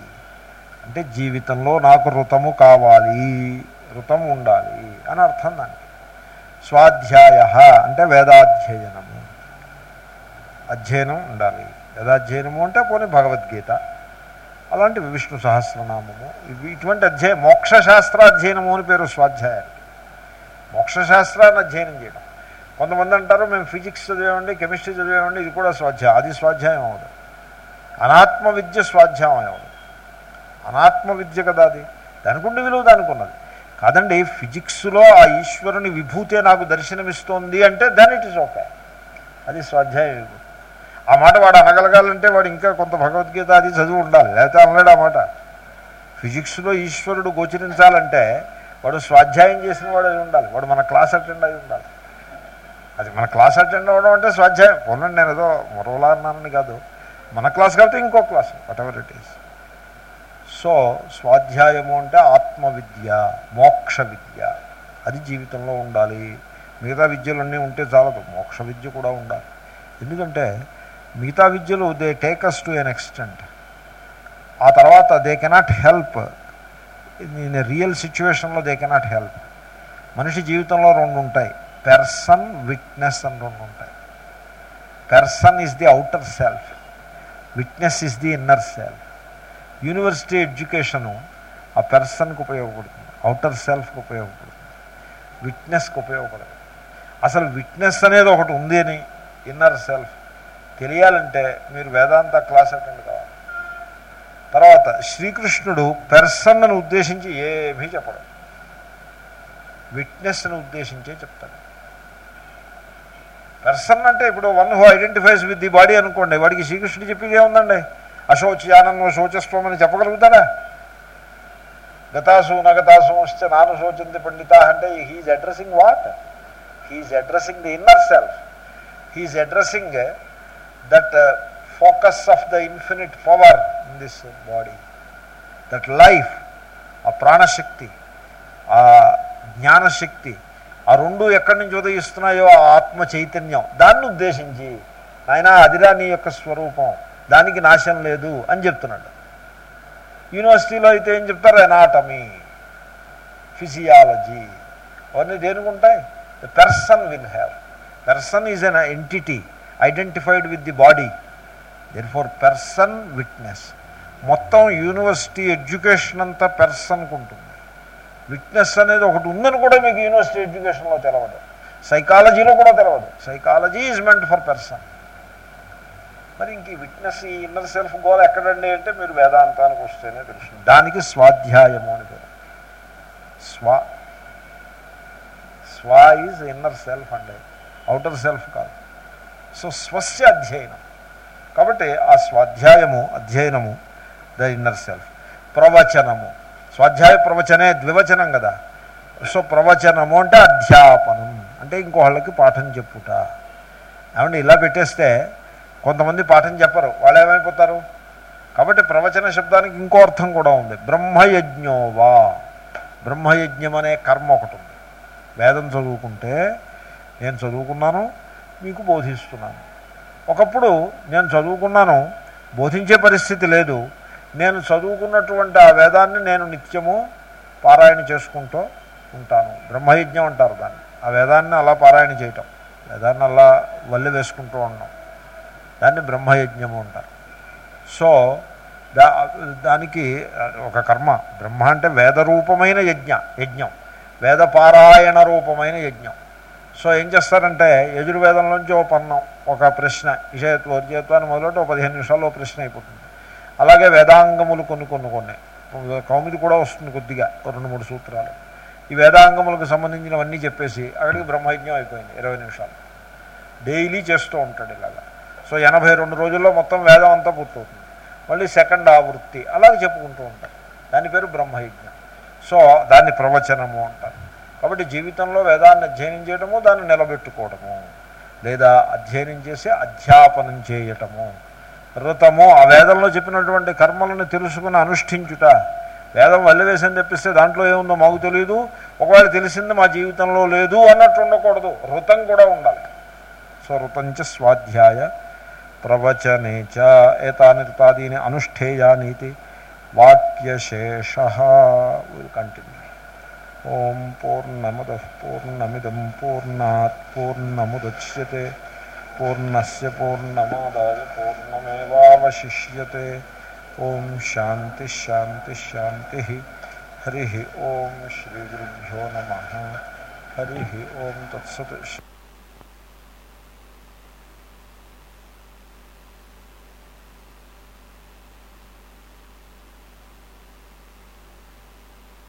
అంటే జీవితంలో నాకు ఋతము కావాలి ఋతం ఉండాలి అని అర్థం దానికి. స్వాధ్యాయ అంటే వేదాధ్యయనము. అధ్యయనం ఉండాలి. వేదాధ్యయనము అంటే పోనీ భగవద్గీత అలాంటివి విష్ణు సహస్రనామము ఇవి ఇటువంటి మోక్షశాస్త్ర మోక్షశాస్త్రాధ్యయనము అని పేరు స్వాధ్యాయానికి. మోక్షశాస్త్రాన్ని అధ్యయనం చేయడం. కొంతమంది అంటారు మేము ఫిజిక్స్ చదివామండి కెమిస్ట్రీ చదివామండి ఇది కూడా స్వాధ్యాయం. అది స్వాధ్యాయం అవ్వదు. అనాత్మ విద్య స్వాధ్యాయం అవ్వదు. అనాత్మ విద్య కదా అది. దానికి ఉండి విలువ దానికి ఉన్నది కాదండి ఫిజిక్స్లో ఆ ఈశ్వరుని విభూతే నాకు దర్శనమిస్తోంది అంటే దాన్ ఇట్ ఇస్ ఓకే. అది స్వాధ్యాయం ఆ మాట వాడు అనగలగాలంటే వాడు ఇంకా కొంత భగవద్గీత అది చదువు ఉండాలి. లేకపోతే అనలేడు ఆ మాట. ఫిజిక్స్లో ఈశ్వరుడు గోచరించాలంటే వాడు స్వాధ్యాయం చేసిన వాడు అయి ఉండాలి. వాడు మన క్లాస్ అటెండ్ అయి ఉండాలి. అది మన క్లాస్ అటెండ్ అవ్వడం అంటే స్వాధ్యాయం. పోనండి నేను ఏదో మరోలా అన్నానని కాదు. మన క్లాస్ కాబట్టి ఇంకో class whatever it is so స్వాధ్యాయము అంటే ఆత్మవిద్య మోక్ష విద్య అది జీవితంలో ఉండాలి. మిగతా విద్యలన్నీ ఉంటే చాలదు. మోక్ష విద్య కూడా ఉండాలి. ఎందుకంటే మిగతా విద్యలు they takes to an extent ఆ తర్వాత దే కెనాట్ హెల్ప్. నేను రియల్ సిచ్యువేషన్లో దే కెనాట్ హెల్ప్. మనిషి జీవితంలో రెండు ఉంటాయి. పెర్సన్ విట్నెస్ అని రెండు ఉంటాయి. Person is the outer self witness is the inner self university education ఆ పెర్సన్కి ఉపయోగపడుతుంది. అవుటర్ సెల్ఫ్కి ఉపయోగపడుతుంది. విట్నెస్కి ఉపయోగపడదు. అసలు విట్నెస్ అనేది ఒకటి ఉంది అని ఇన్నర్ సెల్ఫ్ తెలియాలంటే మీరు వేదాంత క్లాస్ అటెండ్ కావాలి. తర్వాత శ్రీకృష్ణుడు పెర్సన్ను ఉద్దేశించి ఏమీ చెప్పడం. విట్నెస్ను ఉద్దేశించే చెప్తాడు. పెర్సన్ అంటే ఇప్పుడు one who identifies with the body అనుకోండి వాడికి శ్రీకృష్ణుడు చెప్పేది ఏముందండి? అశోచ్యానన్ను శోచస్వమని చెప్పగలుగుతాడా గతాసు నగతాసు వస్తే నాను శోచింది పండిత అంటే he is addressing what he is addressing the inner self he is addressing that focus of the infinite power in this body that life ఆ ప్రాణశక్తి ఆ జ్ఞానశక్తి ఆ రెండు ఎక్కడి నుంచి ఉదయిస్తున్నాయో ఆ ఆత్మ చైతన్యం. దాన్ని ఉద్దేశించి ఆయన అదిరా నీ యొక్క స్వరూపం. దానికి నాశం లేదు అని చెప్తున్నాడు. యూనివర్సిటీలో అయితే ఏం చెప్తారు? ఎనాటమీ ఫిజియాలజీ అవన్నీ దేనికుంటాయి the person will have person is an entity identified with the body then for person witness మొత్తం యూనివర్సిటీ ఎడ్యుకేషన్ అంతా పెర్సన్కు ఉంటుంది. విట్నెస్ అనేది ఒకటి ఉందని కూడా మీకు యూనివర్సిటీ ఎడ్యుకేషన్లో తెలవదు. సైకాలజీలో కూడా తెలవదు. Psychology is meant for person మరి ఇంక ఈ విట్నెస్ ఈ ఇన్నర్ సెల్ఫ్ గోల్ ఎక్కడండి అంటే మీరు వేదాంతానికి వస్తేనే తెలుస్తుంది. దానికి స్వాధ్యాయము అని పేరు. స్వ స్వ ఈజ్ ఇన్నర్ సెల్ఫ్ అండి అవుటర్ సెల్ఫ్ కాదు. సో స్వస్య అధ్యయనం. కాబట్టి ఆ స్వాధ్యాయము అధ్యయనము ద ఇన్నర్ సెల్ఫ్ ప్రవచనము. స్వాధ్యాయ ప్రవచనే ద్వివచనం కదా. సో ప్రవచనము అంటే అధ్యాపనం. అంటే ఇంకోళ్ళకి పాఠం చెప్పుట. ఏమంటే ఇలా పెట్టేస్తే కొంతమంది పాఠం చెప్పరు. వాళ్ళు ఏమైపోతారు? కాబట్టి ప్రవచన శబ్దానికి ఇంకో అర్థం కూడా ఉంది. బ్రహ్మయజ్ఞోవా బ్రహ్మయజ్ఞం అనే కర్మ ఒకటి ఉంది. వేదం చదువుకుంటే నేను చదువుకున్నాను మీకు బోధిస్తున్నాను. ఒకప్పుడు నేను చదువుకున్నాను బోధించే పరిస్థితి లేదు. నేను చదువుకున్నటువంటి ఆ వేదాన్ని నేను నిత్యము పారాయణ చేసుకుంటూ ఉంటాను. బ్రహ్మయజ్ఞం అంటారు దాన్ని. ఆ వేదాన్ని అలా పారాయణ చేయటం. వేదాన్ని అలా వల్లి వేసుకుంటూ ఉన్నాం దాన్ని బ్రహ్మయజ్ఞము అంటారు. సో దా దానికి ఒక కర్మ. బ్రహ్మ అంటే వేదరూపమైన యజ్ఞ యజ్ఞం. వేదపారాయణ రూపమైన యజ్ఞం. సో ఏం చేస్తారంటే యజుర్వేదంలోంచి ఓ పన్నం ఒక ప్రశ్న విషయత్వ విజయత్వాన్ని మొదలెట్టి ఒక పదిహేను నిమిషాల్లో ప్రశ్న అయిపోతుంది. అలాగే వేదాంగములు కొన్ని కొన్ని కొన్ని. కౌమిది కూడా వస్తుంది కొద్దిగా రెండు మూడు సూత్రాలు. ఈ వేదాంగములకు సంబంధించినవన్నీ చెప్పేసి అక్కడికి బ్రహ్మయజ్ఞం అయిపోయింది ఇరవై నిమిషాలు. డైలీ చేస్తూ ఉంటాడు ఇలాగా. సో ఎనభై రెండు రోజుల్లో మొత్తం వేదం అంతా పూర్తవుతుంది. మళ్ళీ సెకండ్ ఆవృత్తి అలాగే చెప్పుకుంటూ ఉంటారు. దాని పేరు బ్రహ్మయజ్ఞం. సో దాన్ని ప్రవచనము అంటారు. కాబట్టి జీవితంలో వేదాన్ని అధ్యయనం చేయటము దాన్ని నిలబెట్టుకోవటము లేదా అధ్యయనం చేసి అధ్యాపనం చేయటము. ఋతము ఆ వేదంలో చెప్పినటువంటి కర్మలను తెలుసుకుని అనుష్ఠించుట. వేదం వల్లవేసని తెప్పిస్తే దాంట్లో ఏముందో మాకు తెలియదు ఒకవేళ తెలిసింది మా జీవితంలో లేదు అన్నట్టు ఉండకూడదు. ఋతం కూడా ఉండాలి. సో ఋతంచ స్వాధ్యాయ ప్రవచనే చ ఏతాని ఋతాదీని అనుష్ఠేయానీతి వాక్యశేష విల్ కంటిన్యూ ఓం పూర్ణముద పూర్ణమిదం పూర్ణాత్ పూర్ణముద్యతే పూర్ణస్ పూర్ణమాదాయ పూర్ణమేవాశిష్యతే ఓం శాంతి శాంతి శాంతి హరి ఓం శ్రీ గురుభ్యో నమ హరి ఓం తత్సత్